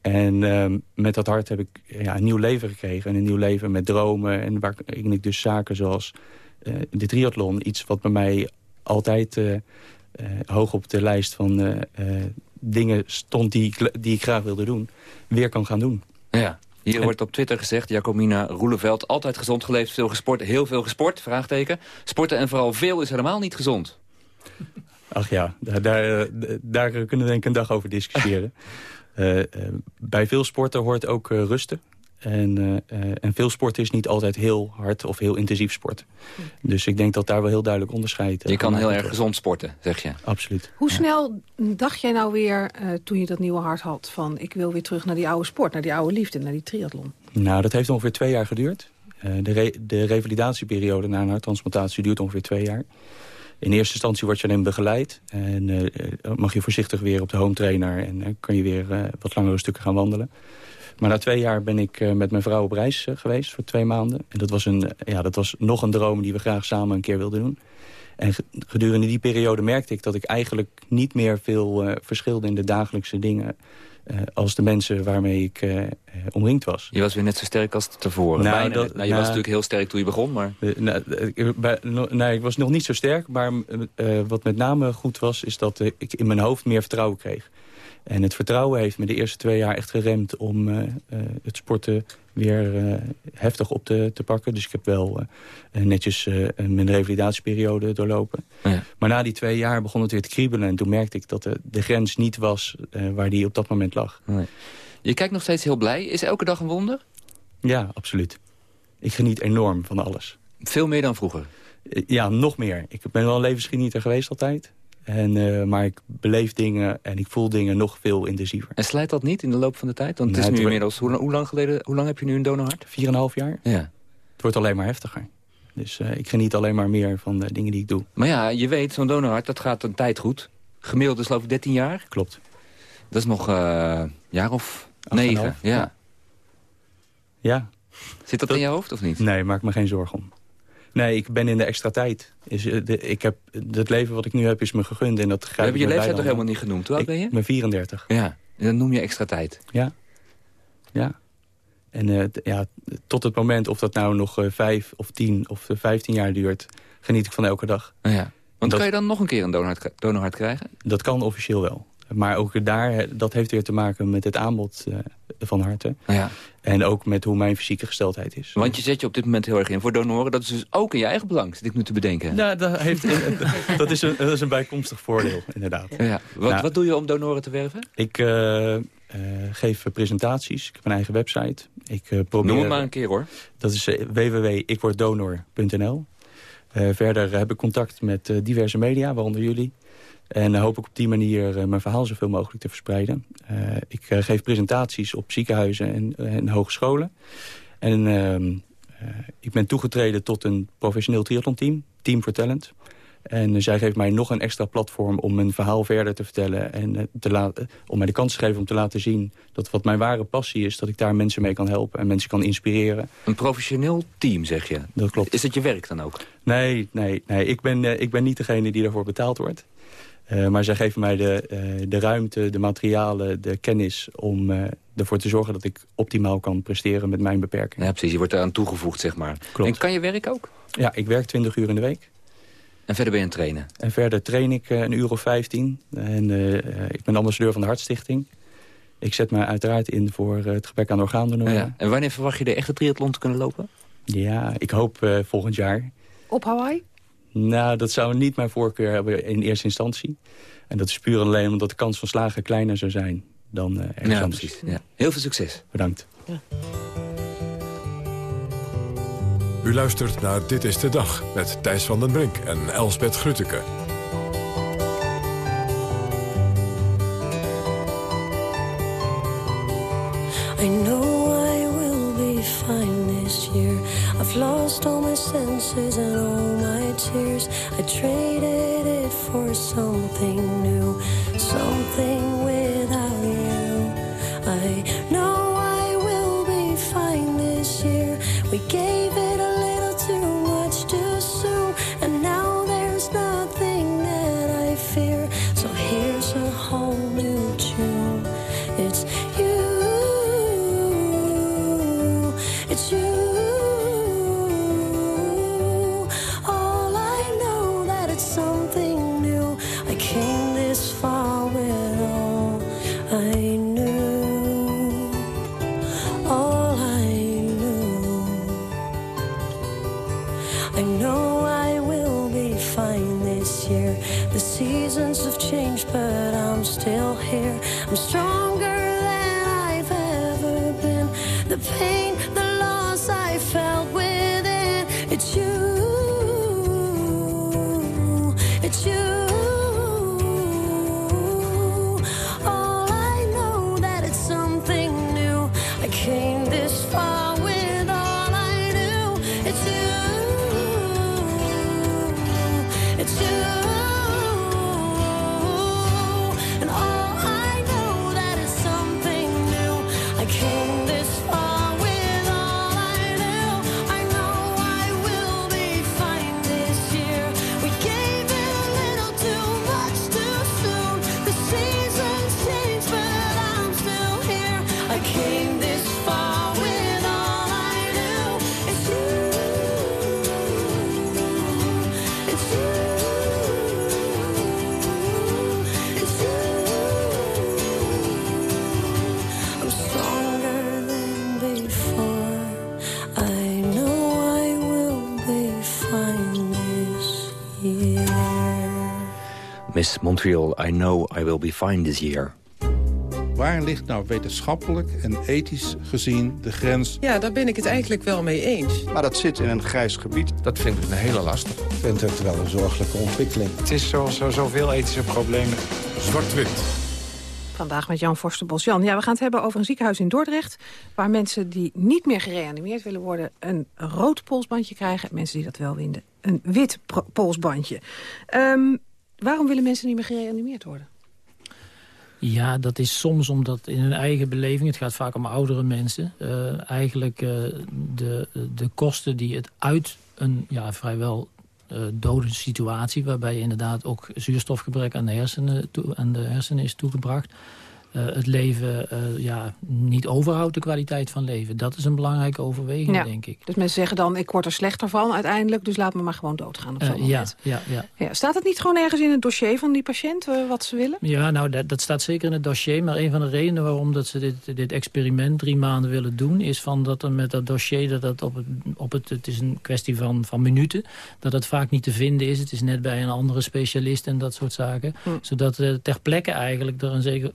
En ehm, met dat hart heb ik ja, een nieuw leven gekregen. En een nieuw leven met dromen. En waar ik dus zaken zoals eh, de triathlon. Iets wat bij mij altijd eh, hoog op de lijst van dingen stond die ik, die ik graag wilde doen. Weer kan gaan doen. Ja. Hier wordt op Twitter gezegd, Jacomina Roeleveld... altijd gezond geleefd, veel gesport, heel veel gesport, vraagteken. Sporten en vooral veel is helemaal niet gezond. Ach ja, daar, daar, eh, daar kunnen we denk ik een dag over discussiëren. Eh, eh, bij veel sporten hoort ook rusten. En, eh, eh, en veel sporten is niet altijd heel hard of heel intensief sporten. Dus ik denk dat daar wel heel duidelijk onderscheid eh, Je kan heel erg gezond sporten, zeg je. Absoluut. Hoe snel dacht jij nou weer, eh, toen je dat nieuwe hart had... van ik wil weer terug naar die oude sport, naar die oude liefde, naar die triathlon? Nou, dat heeft ongeveer twee jaar geduurd. Eh, de, re- de revalidatieperiode na een harttransplantatie duurt ongeveer twee jaar. In eerste instantie word je alleen begeleid. En eh, eh, mag je voorzichtig weer op de home trainer. En eh, kan je weer eh, wat langere stukken gaan wandelen. Maar na twee jaar ben ik eh, met mijn vrouw op reis eh, geweest voor twee maanden. En dat was, een, eh, ja, dat was nog een droom die we graag samen een keer wilden doen. En ge- gedurende die periode merkte ik dat ik eigenlijk niet meer veel verschilde in de dagelijkse dingen... als de mensen waarmee ik omringd was. Je was weer net zo sterk als tevoren. Nou, Bijna dat- nou, je nou- was natuurlijk heel sterk toen je begon, maar... Eh, nou, ik- bij- no- nee, ik was nog niet zo sterk. Maar wat met name goed was, is dat ik in mijn hoofd meer vertrouwen kreeg. En het vertrouwen heeft me de eerste twee jaar echt geremd om eh, eh, het sporten weer eh, heftig op te, te pakken. Dus ik heb wel netjes mijn revalidatieperiode doorlopen. Ja. Maar na die twee jaar begon het weer te kriebelen. En toen merkte ik dat de, de grens niet was waar die op dat moment lag. Nee. Je kijkt nog steeds heel blij. Is elke dag een wonder? Ja, absoluut. Ik geniet enorm van alles. Veel meer dan vroeger? Ja, nog meer. Ik ben wel een levensgenieter geweest altijd. En, eh, maar ik beleef dingen en ik voel dingen nog veel intensiever. En slijt dat niet in de loop van de tijd? Want het Nee, is nu het inmiddels... Hoe, lang- hoe lang geleden... Hoe lang heb je nu een donorhart? 4,5 jaar. Ja. Het wordt alleen maar heftiger. Dus eh, ik geniet alleen maar meer van de dingen die ik doe. Maar ja, je weet, zo'n donorhart, dat gaat een tijd goed. Gemiddeld is geloof ik 13 jaar. Klopt. Dat is nog eh, een jaar of negen. Ja. ja. Ja. Zit dat, in je hoofd of niet? Nee, maak me geen zorgen om. Nee, ik ben in de extra tijd. Is, eh, de, ik heb, het leven wat ik nu heb is me gegund. En dat We grijp hebben je leeftijd toch helemaal niet genoemd? Hoe oud ben je? Ik ben 34. Ja, en dan noem je extra tijd. Ja. Ja. En eh, ja, tot het moment of dat nou nog eh, vijf of tien of vijftien jaar duurt... geniet ik van elke dag. Ja. Want Dat- kan je dan nog een keer een donorhart, donorhart krijgen? Dat kan officieel wel. Maar ook daar, dat heeft weer te maken met het aanbod van harten. Ja. En ook met hoe mijn fysieke gesteldheid is. Want je zet je op dit moment heel erg in voor donoren. Dat is dus ook in je eigen belang, zit ik nu te bedenken. Nou, dat, heeft, dat, is een, dat is een bijkomstig voordeel, inderdaad. Ja. Wat, Nou, wat doe je om donoren te werven? Ik eh, eh, geef presentaties. Ik heb een eigen website. Ik eh, probeer, Noem het maar een keer hoor. Dat is www.ikwordonor.nl. Eh, verder heb ik contact met diverse media, waaronder jullie. En eh, hoop ik op die manier eh, mijn verhaal zoveel mogelijk te verspreiden. Eh, ik geef presentaties op ziekenhuizen en, en hogescholen. En ehm, eh, ik ben toegetreden tot een professioneel triathlonteam, Team for Talent. En zij geeft mij nog een extra platform om mijn verhaal verder te vertellen. En te laten, om mij de kans te geven om te laten zien dat wat mijn ware passie is... dat ik daar mensen mee kan helpen en mensen kan inspireren. Een professioneel team, zeg je? Dat klopt. Is dat je werk dan ook? Nee, nee, nee. Ik, ben, ik ben niet degene die daarvoor betaald wordt. Uh, maar zij geven mij de, uh, de ruimte, de materialen, de kennis... om uh, ervoor te zorgen dat ik optimaal kan presteren met mijn beperking. Ja, precies. Je wordt eraan toegevoegd, zeg maar. Klopt. En kan je werk ook? Ja, ik werk 20 uur in de week. En verder ben je aan het trainen? En verder train ik een uur of 15. En ik ben ambassadeur van de Hartstichting. Ik zet me uiteraard in voor het gebrek aan orgaandonoren. Ja. En wanneer verwacht je de echte triathlon te kunnen lopen? Ja, ik hoop volgend jaar. Op Hawaii? Nou, dat zou niet mijn voorkeur hebben in eerste instantie. En dat is puur alleen omdat de kans van slagen kleiner zou zijn dan uh, ergens ja. Ja. Heel veel succes. Bedankt. Ja. U luistert naar Dit is de Dag met Thijs van den Brink en Elsbet Grutteke. I know lost all my senses and all my tears. I traded it for something new, something without Montreal, I know I will be fine this year. Waar ligt nou wetenschappelijk en ethisch gezien de grens? Ja, daar ben ik het eigenlijk wel mee eens. Maar dat zit in een grijs gebied. Dat vind ik een hele lastige. Ik vind het wel een zorgelijke ontwikkeling. Het is zoals zo, zoveel ethische problemen. Zwart-wit. Vandaag met Jan Forsterbos. Jan, ja, we gaan het hebben over een ziekenhuis in Dordrecht... waar mensen die niet meer gereanimeerd willen worden... een rood polsbandje krijgen. Mensen die dat wel vinden, een wit polsbandje. Um, waarom willen mensen niet meer gereanimeerd worden? Ja, dat is soms omdat in hun eigen beleving... het gaat vaak om oudere mensen... Uh, eigenlijk uh, de, de kosten die het uit een ja, vrijwel uh, dode situatie... waarbij inderdaad ook zuurstofgebrek aan de hersenen, toe, aan de hersenen is toegebracht... Uh, het leven uh, ja, niet overhoudt, de kwaliteit van leven. Dat is een belangrijke overweging, ja. denk ik. Dus mensen zeggen dan, ik word er slechter van uiteindelijk... dus laat me maar gewoon doodgaan op zo'n uh, moment. Ja, ja, ja. Ja, staat het niet gewoon ergens in het dossier van die patiënt, wat ze willen? Ja, nou, dat, dat, staat zeker in het dossier. Maar een van de redenen waarom dat ze dit, dit experiment drie maanden willen doen... is van dat er met dat dossier, dat dat op het, op het, het is een kwestie van, van minuten... dat het vaak niet te vinden is. Het is net bij een andere specialist en dat soort zaken. Hm. Zodat ter plekke eigenlijk er een zeker,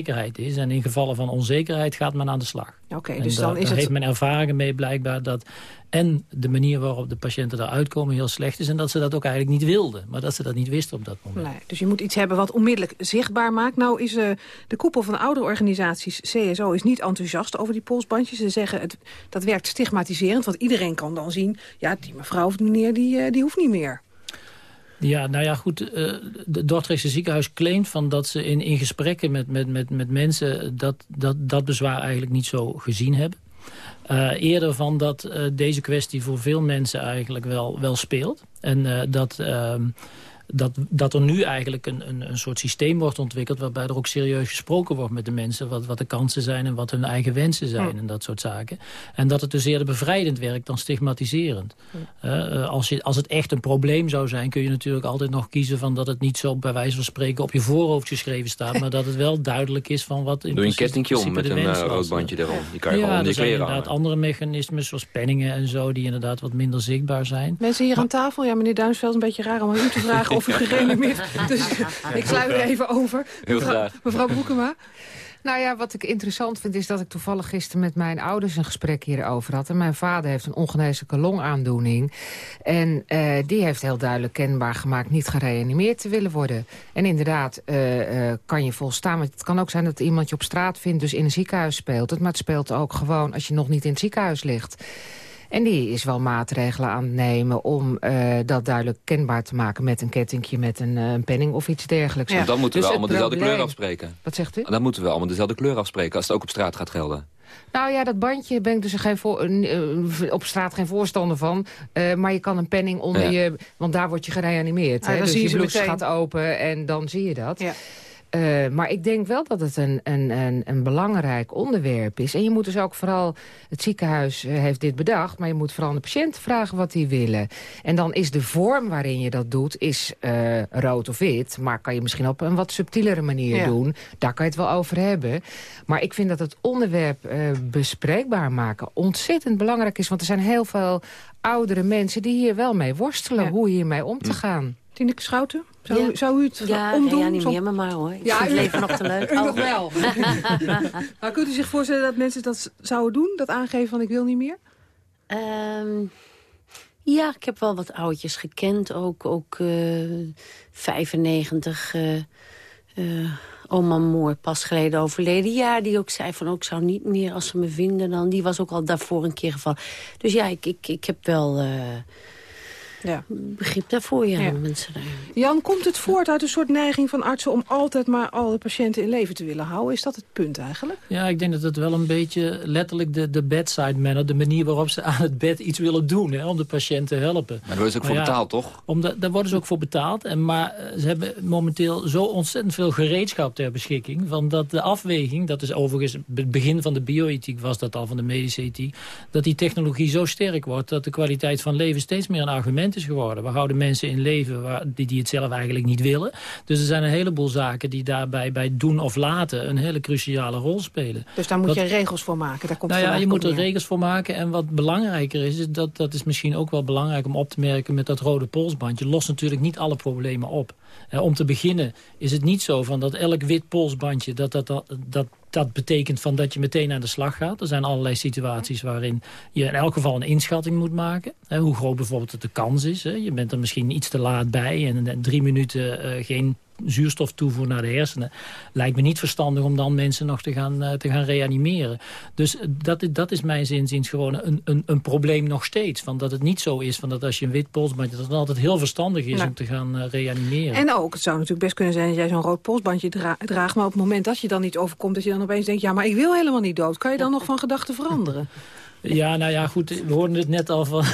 onzekerheid is... En in gevallen van onzekerheid gaat men aan de slag. Oké, okay, dus dan is daar het... heeft men ervaringen mee blijkbaar dat... en de manier waarop de patiënten eruit komen heel slecht is... en dat ze dat ook eigenlijk niet wilden. Maar dat ze dat niet wisten op dat moment. Nee, dus je moet iets hebben wat onmiddellijk zichtbaar maakt. Nou is uh, de koepel van de oude organisaties CSO is niet enthousiast over die polsbandjes. Ze zeggen het, dat werkt stigmatiserend, want iedereen kan dan zien... ja, die mevrouw of meneer die, uh, die hoeft niet meer. Ja, nou ja, goed. Uh, de Dordrechtse ziekenhuis claimt van dat ze in, in gesprekken met, met, met, met mensen... Dat, dat, dat bezwaar eigenlijk niet zo gezien hebben. Uh, eerder van dat uh, deze kwestie voor veel mensen eigenlijk wel, wel speelt. En dat... Dat, dat er nu eigenlijk een, een, een soort systeem wordt ontwikkeld... waarbij er ook serieus gesproken wordt met de mensen... wat, wat de kansen zijn en wat hun eigen wensen zijn en dat soort zaken. En dat het dus eerder bevrijdend werkt dan stigmatiserend. Uh, als, je, als het echt een probleem zou zijn... kun je natuurlijk altijd nog kiezen van dat het niet zo... bij wijze van spreken op je voorhoofd geschreven staat... maar dat het wel duidelijk is van wat... In Doe een kettingje om met een uh, rood bandje erom. Die kan je ja, gewoon onder je kleren inderdaad andere mechanismen zoals penningen en zo... die inderdaad wat minder zichtbaar zijn. Mensen hier aan tafel, ja meneer Duinsveld, een beetje raar om u te vragen... Dus ik sluit er even over. Heel mevrouw, graag. Mevrouw Boekema. Nou ja, wat ik interessant vind is dat ik toevallig gisteren met mijn ouders een gesprek hierover had. En mijn vader heeft een ongeneeslijke longaandoening. En uh, die heeft heel duidelijk kenbaar gemaakt niet gereanimeerd te willen worden. En inderdaad uh, uh, kan je volstaan. Want het kan ook zijn dat iemand je op straat vindt, dus in een ziekenhuis speelt het. Maar het speelt ook gewoon als je nog niet in het ziekenhuis ligt. En die is wel maatregelen aan het nemen om uh, dat duidelijk kenbaar te maken... met een kettingje, met een, uh, een penning of iets dergelijks. Ja. Dan moeten dus we allemaal dezelfde probleem... kleur afspreken. Wat zegt u? Dan moeten we allemaal dezelfde kleur afspreken als het ook op straat gaat gelden. Nou ja, dat bandje ben ik dus geen voor, uh, op straat geen voorstander van. Uh, maar je kan een penning onder Ja. je... Want daar word je gereanimeerd. Ah, hè? dan Dus zie je je bloed gaat open en dan zie je dat. Ja. Uh, maar ik denk wel dat het een, een, een, een belangrijk onderwerp is. En je moet dus ook vooral... Het ziekenhuis uh, heeft dit bedacht... maar je moet vooral aan de patiënt vragen wat die willen. En dan is de vorm waarin je dat doet... is uh, rood of wit, maar kan je misschien op een wat subtielere manier Ja. doen. Daar kan je het wel over hebben. Maar ik vind dat het onderwerp uh, bespreekbaar maken... ontzettend belangrijk is. Want er zijn heel veel oudere mensen die hier wel mee worstelen... hoe hiermee om te gaan. Tineke Schouten, zou, Ja. u, zou u het Ja, omdoen? reanimeer Zo- me maar hoor. Ik Ja, vind het leven nog te leuk. U Oh. nog wel. maar kunt u zich voorstellen dat mensen dat zouden doen? Dat aangeven van ik wil niet meer? Ehm, ja, ik heb wel wat oudjes gekend. Ook, ook eh 95. eh eh, oma Moor, pas geleden overleden. Ja, die ook zei van ook zou niet meer als ze me vinden. Dan, die was ook al daarvoor een keer gevallen. Dus ja, ik, ik, ik heb wel eh, Ja. begrip daarvoor. Ja, Ja. mensen daar. Jan, komt het voort uit een soort neiging van artsen... om altijd maar alle patiënten in leven te willen houden? Is dat het punt eigenlijk? Ja, ik denk dat het wel een beetje letterlijk de, de bedside manner... de manier waarop ze aan het bed iets willen doen hè, om de patiënt te helpen. Maar daar worden ze ook voor ja, betaald, toch? Omdat, daar worden ze ook voor betaald. En, maar eh, ze hebben momenteel zo ontzettend veel gereedschap ter beschikking... van dat de afweging, dat is overigens het begin van de bioethiek... was dat al van de medische ethiek... dat die technologie zo sterk wordt... dat de kwaliteit van leven steeds meer een argument is geworden. We houden mensen in leven waar, die, die het zelf eigenlijk niet willen. Dus er zijn een heleboel zaken die daarbij bij doen of laten... een hele cruciale rol spelen. Dus daar moet Dat- je regels voor maken. Daar komt nou ja, je moet er neer. regels voor maken. En wat belangrijker is, is dat, dat is misschien ook wel belangrijk om op te merken met dat rode polsbandje. Lost natuurlijk niet alle problemen op. Om te beginnen is het niet zo van dat elk wit polsbandje, dat, dat, dat, dat, dat betekent van dat je meteen aan de slag gaat. Er zijn allerlei situaties waarin je in elk geval een inschatting moet maken. Hè, hoe groot bijvoorbeeld de kans is. Hè. Je bent er misschien iets te laat bij en drie minuten eh, geen zuurstof toevoer naar de hersenen. Lijkt me niet verstandig om dan mensen nog te gaan, eh, te gaan reanimeren. Dus dat, is- dat is mijn zinziens gewoon een, een, een probleem nog steeds. Van dat het niet zo is van dat als je een wit polsbandje... dat het altijd heel verstandig is Nou. om te gaan eh, reanimeren. En ook, het zou natuurlijk best kunnen zijn dat jij zo'n rood polsbandje dra- draagt... maar op het moment dat je dan niet overkomt, dat je dan opeens denkt... ja, maar ik wil helemaal niet dood. Kan je dan nog van gedachten veranderen? Ja, nou ja, goed, we hoorden het net al van...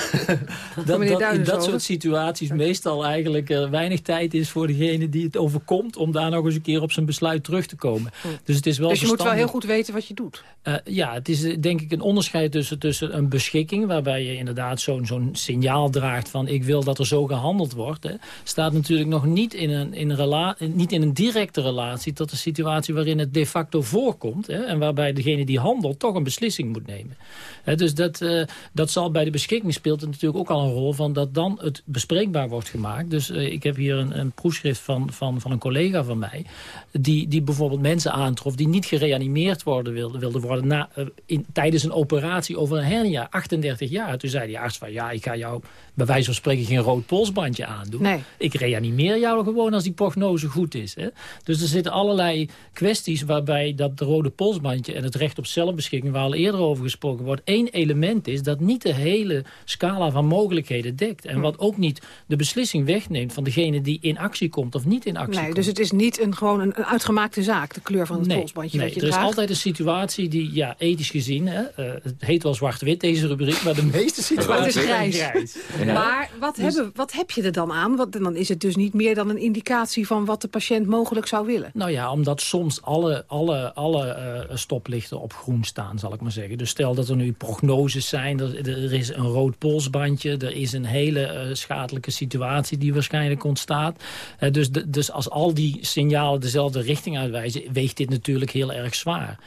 dat, in dat soort situaties meestal eigenlijk er weinig tijd is voor degene die het overkomt... om daar nog eens een keer op zijn besluit terug te komen. Dus het is wel dus je moet wel heel goed weten wat je doet. Eh, ja, het is eh, denk ik een onderscheid tussen, tussen een beschikking... waarbij je inderdaad zo'n zo'n signaal draagt van... ik wil dat er zo gehandeld wordt... Hè, staat natuurlijk nog niet in, een, in, rela niet in een directe relatie... tot de situatie waarin het de facto voorkomt... Hè, en waarbij degene die handelt toch een beslissing moet nemen. Hè, dus dat, eh, dat zal bij de beschikking speelt het natuurlijk ook al een rol... van dat dan het bespreekbaar wordt gemaakt. Dus eh, ik heb hier een, een proefschrift van, van, van een collega van mij... Die, die bijvoorbeeld mensen aantrof die niet gereanimeerd worden wilden, wilden worden... Na, eh, in, tijdens een operatie over een hernia, 38 jaar. Toen zei die arts van ja, ik ga jou bij wijze van spreken geen rood polsbandje aandoen. Nee. Ik reanimeer jou gewoon als die prognose goed is. Hè? Dus er zitten allerlei kwesties waarbij dat rode polsbandje... en het recht op zelfbeschikking, waar al eerder over gesproken wordt... één één element is dat niet de hele scala van mogelijkheden dekt. En wat ook niet de beslissing wegneemt van degene die in actie komt of niet in actie nee, komt. Dus het is niet een, gewoon een, een uitgemaakte zaak, de kleur van het nee, polsbandje nee, dat je er is altijd een situatie die, ja, ethisch gezien... Hè, eh, het heet wel zwart-wit, deze rubriek, maar de meeste situaties Het is zijn grijs. Ja. Maar wat, Dus- hebben, wat heb je er dan aan? Want dan is het dus niet meer dan een indicatie van wat de patiënt mogelijk zou willen. Nou ja, omdat soms alle, alle, alle eh, stoplichten op groen staan, zal ik maar zeggen. Dus stel dat er nu prognoses zijn, er, er is een rood polsbandje... er is een hele eh, schadelijke situatie die waarschijnlijk ontstaat. Eh, dus, de- dus als al die signalen dezelfde richting uitwijzen... weegt dit natuurlijk heel erg zwaar.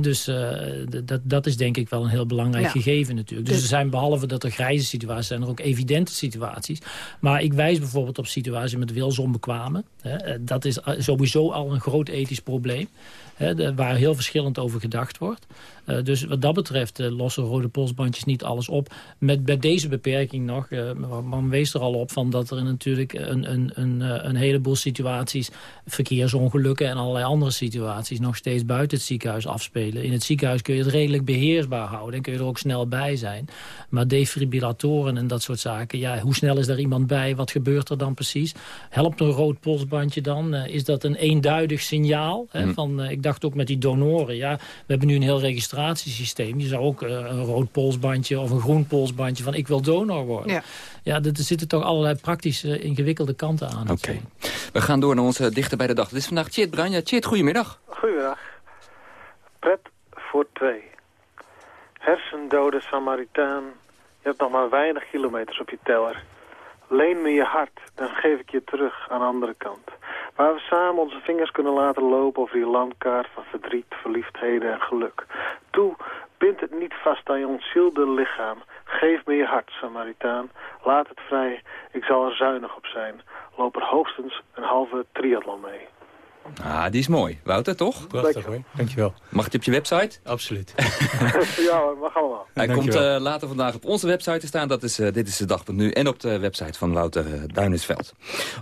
Dus eh, d- dat, dat is denk ik wel een heel belangrijk Ja. gegeven natuurlijk. Dus Dus- er zijn behalve dat er grijze situaties zijn... er ook evidente situaties. Maar ik wijs bijvoorbeeld op situaties met wilsonbekwamen. Dat is sowieso al een groot ethisch probleem. Hè, waar heel verschillend over gedacht wordt. Eh, dus wat dat betreft eh, lossen rode polsbandjes niet alles op. Met bij deze beperking nog, eh man wees er al op... Van dat er natuurlijk een, een, een, een heleboel situaties... verkeersongelukken en allerlei andere situaties... nog steeds buiten het ziekenhuis afspelen. In het ziekenhuis kun je het redelijk beheersbaar houden... en kun je er ook snel bij zijn. Maar defibrillatoren en dat soort zaken... ja, hoe snel is daar iemand bij? Wat gebeurt er dan precies? Helpt een rood polsbandje dan? Is dat een eenduidig signaal? Hè, Hmm. van, ik dacht ook met die donoren. Ja, we hebben nu een heel registratiesysteem. Je zou ook eh, een rood polsbandje of een groen polsbandje... van ik wil donor worden. Ja. Ja, er zitten toch allerlei praktische ingewikkelde kanten aan. Oké. We gaan door naar onze dichter bij de dag. Het is vandaag Tjeerd Branja. Tjeerd, goedemiddag. Goedemiddag. Pret voor twee. Hersendode Samaritaan. Je hebt nog maar weinig kilometers op je teller. Leen me je hart, dan geef ik je terug aan de andere kant. Waar we samen onze vingers kunnen laten lopen over die landkaart van verdriet, verliefdheden en geluk. Toe, bind het niet vast aan je ontzielde lichaam. Geef me je hart, Samaritaan. Laat het vrij, ik zal er zuinig op zijn. Loop er hoogstens een halve triathlon mee. Ah, die is mooi. Wouter, toch? Prachtig, hoor. Dankjewel. Mag het op je website? Absoluut. ja hoor, mag allemaal. Hij Dankjewel. komt eh, later vandaag op onze website te staan. Dat is uh, Dit is de Dag.nu. En op de website van Wouter uh.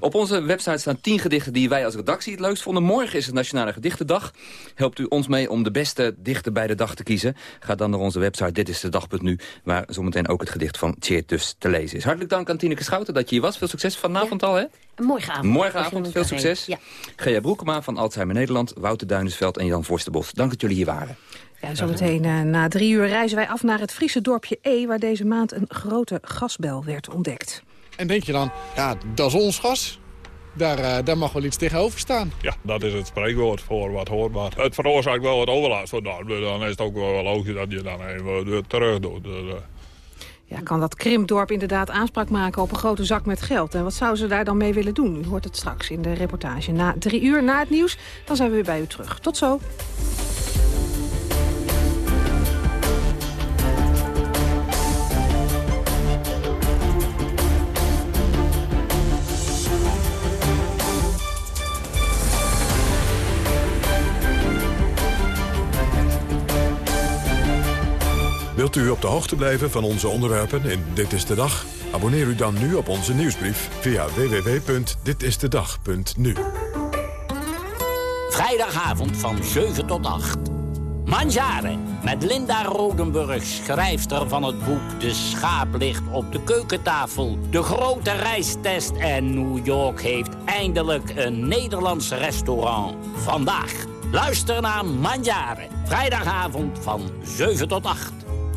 Op onze website staan 10 gedichten die wij als redactie het leukst vonden. Morgen is het Nationale Gedichtendag. Helpt u ons mee om de beste dichter bij de dag te kiezen? Ga dan naar onze website Dit is de Dag.nu. Waar zometeen ook het gedicht van Tjeerd dus te lezen is. Hartelijk dank aan Tineke Schouten dat je hier was. Veel succes vanavond ja. al, hè? Morgenavond. Morgenavond, veel succes. Ja. Gea Broekema van Alzheimer Nederland, Wouter Duinesveld en Jan Forsterbos. Dank dat jullie hier waren. Ja, zometeen uh, na drie uur reizen wij af naar het Friese dorpje E... waar deze maand een grote gasbel werd ontdekt. En denk je dan, ja, dat is ons gas. Daar, uh, daar mag wel iets tegenover staan. Ja, dat is het spreekwoord voor wat hoorbaar. Het veroorzaakt wel wat overlast. Nou, dan is het ook wel logisch dat je dan even terug doet. Dus, uh, ja, kan dat krimpdorp inderdaad aanspraak maken op een grote zak met geld? En wat zouden ze daar dan mee willen doen? U hoort het straks in de reportage. Na drie uur na het nieuws, dan zijn we weer bij u terug. Tot zo. Wilt u op de hoogte blijven van onze onderwerpen in Dit is de Dag? Abonneer u dan nu op onze nieuwsbrief via www.ditistedag.nu. Vrijdagavond van 7 tot 8. Manjare met Linda Rodenburg, schrijfster van het boek De schaap ligt op de keukentafel. De grote reistest en New York heeft eindelijk een Nederlands restaurant. Vandaag. Luister naar Manjare. Vrijdagavond van 7 tot 8.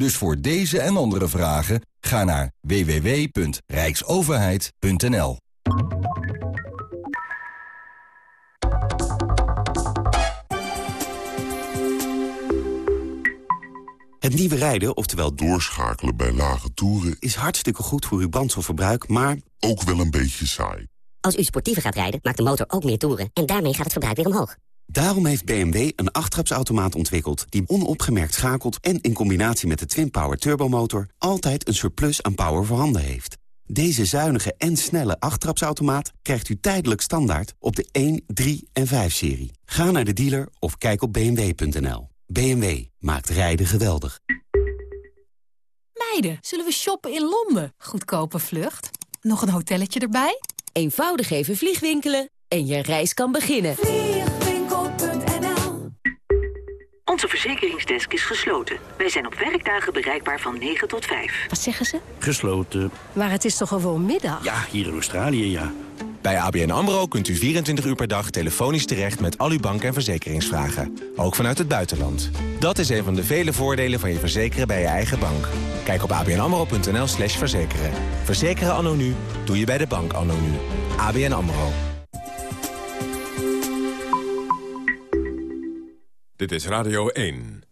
Dus voor deze en andere vragen ga naar www.rijksoverheid.nl. Het nieuwe rijden, oftewel doorschakelen bij lage toeren... is hartstikke goed voor uw brandstofverbruik, maar ook wel een beetje saai. Als u sportiever gaat rijden, maakt de motor ook meer toeren... en daarmee gaat het verbruik weer omhoog. Daarom heeft BMW een achttrapsautomaat ontwikkeld... die onopgemerkt schakelt en in combinatie met de Twin Power turbomotor... altijd een surplus aan power voorhanden heeft. Deze zuinige en snelle achttrapsautomaat krijgt u tijdelijk standaard op de 1, 3 en 5-serie. Ga naar de dealer of kijk op bmw.nl. BMW maakt rijden geweldig. Meiden, zullen we shoppen in Londen? Goedkope vlucht. Nog een hotelletje erbij? Eenvoudig even vliegwinkelen en je reis kan beginnen. Onze verzekeringsdesk is gesloten. Wij zijn op werkdagen bereikbaar van 9 tot 5. Wat zeggen ze? Gesloten. Maar het is toch gewoon middag? Ja, hier in Australië, ja. Bij ABN AMRO kunt u 24 uur per dag telefonisch terecht met al uw bank- en verzekeringsvragen. Ook vanuit het buitenland. Dat is een van de vele voordelen van je verzekeren bij je eigen bank. Kijk op abnamro.nl slash verzekeren. Verzekeren anno nu, doe je bij de bank anno nu. ABN AMRO. Dit is Radio 1.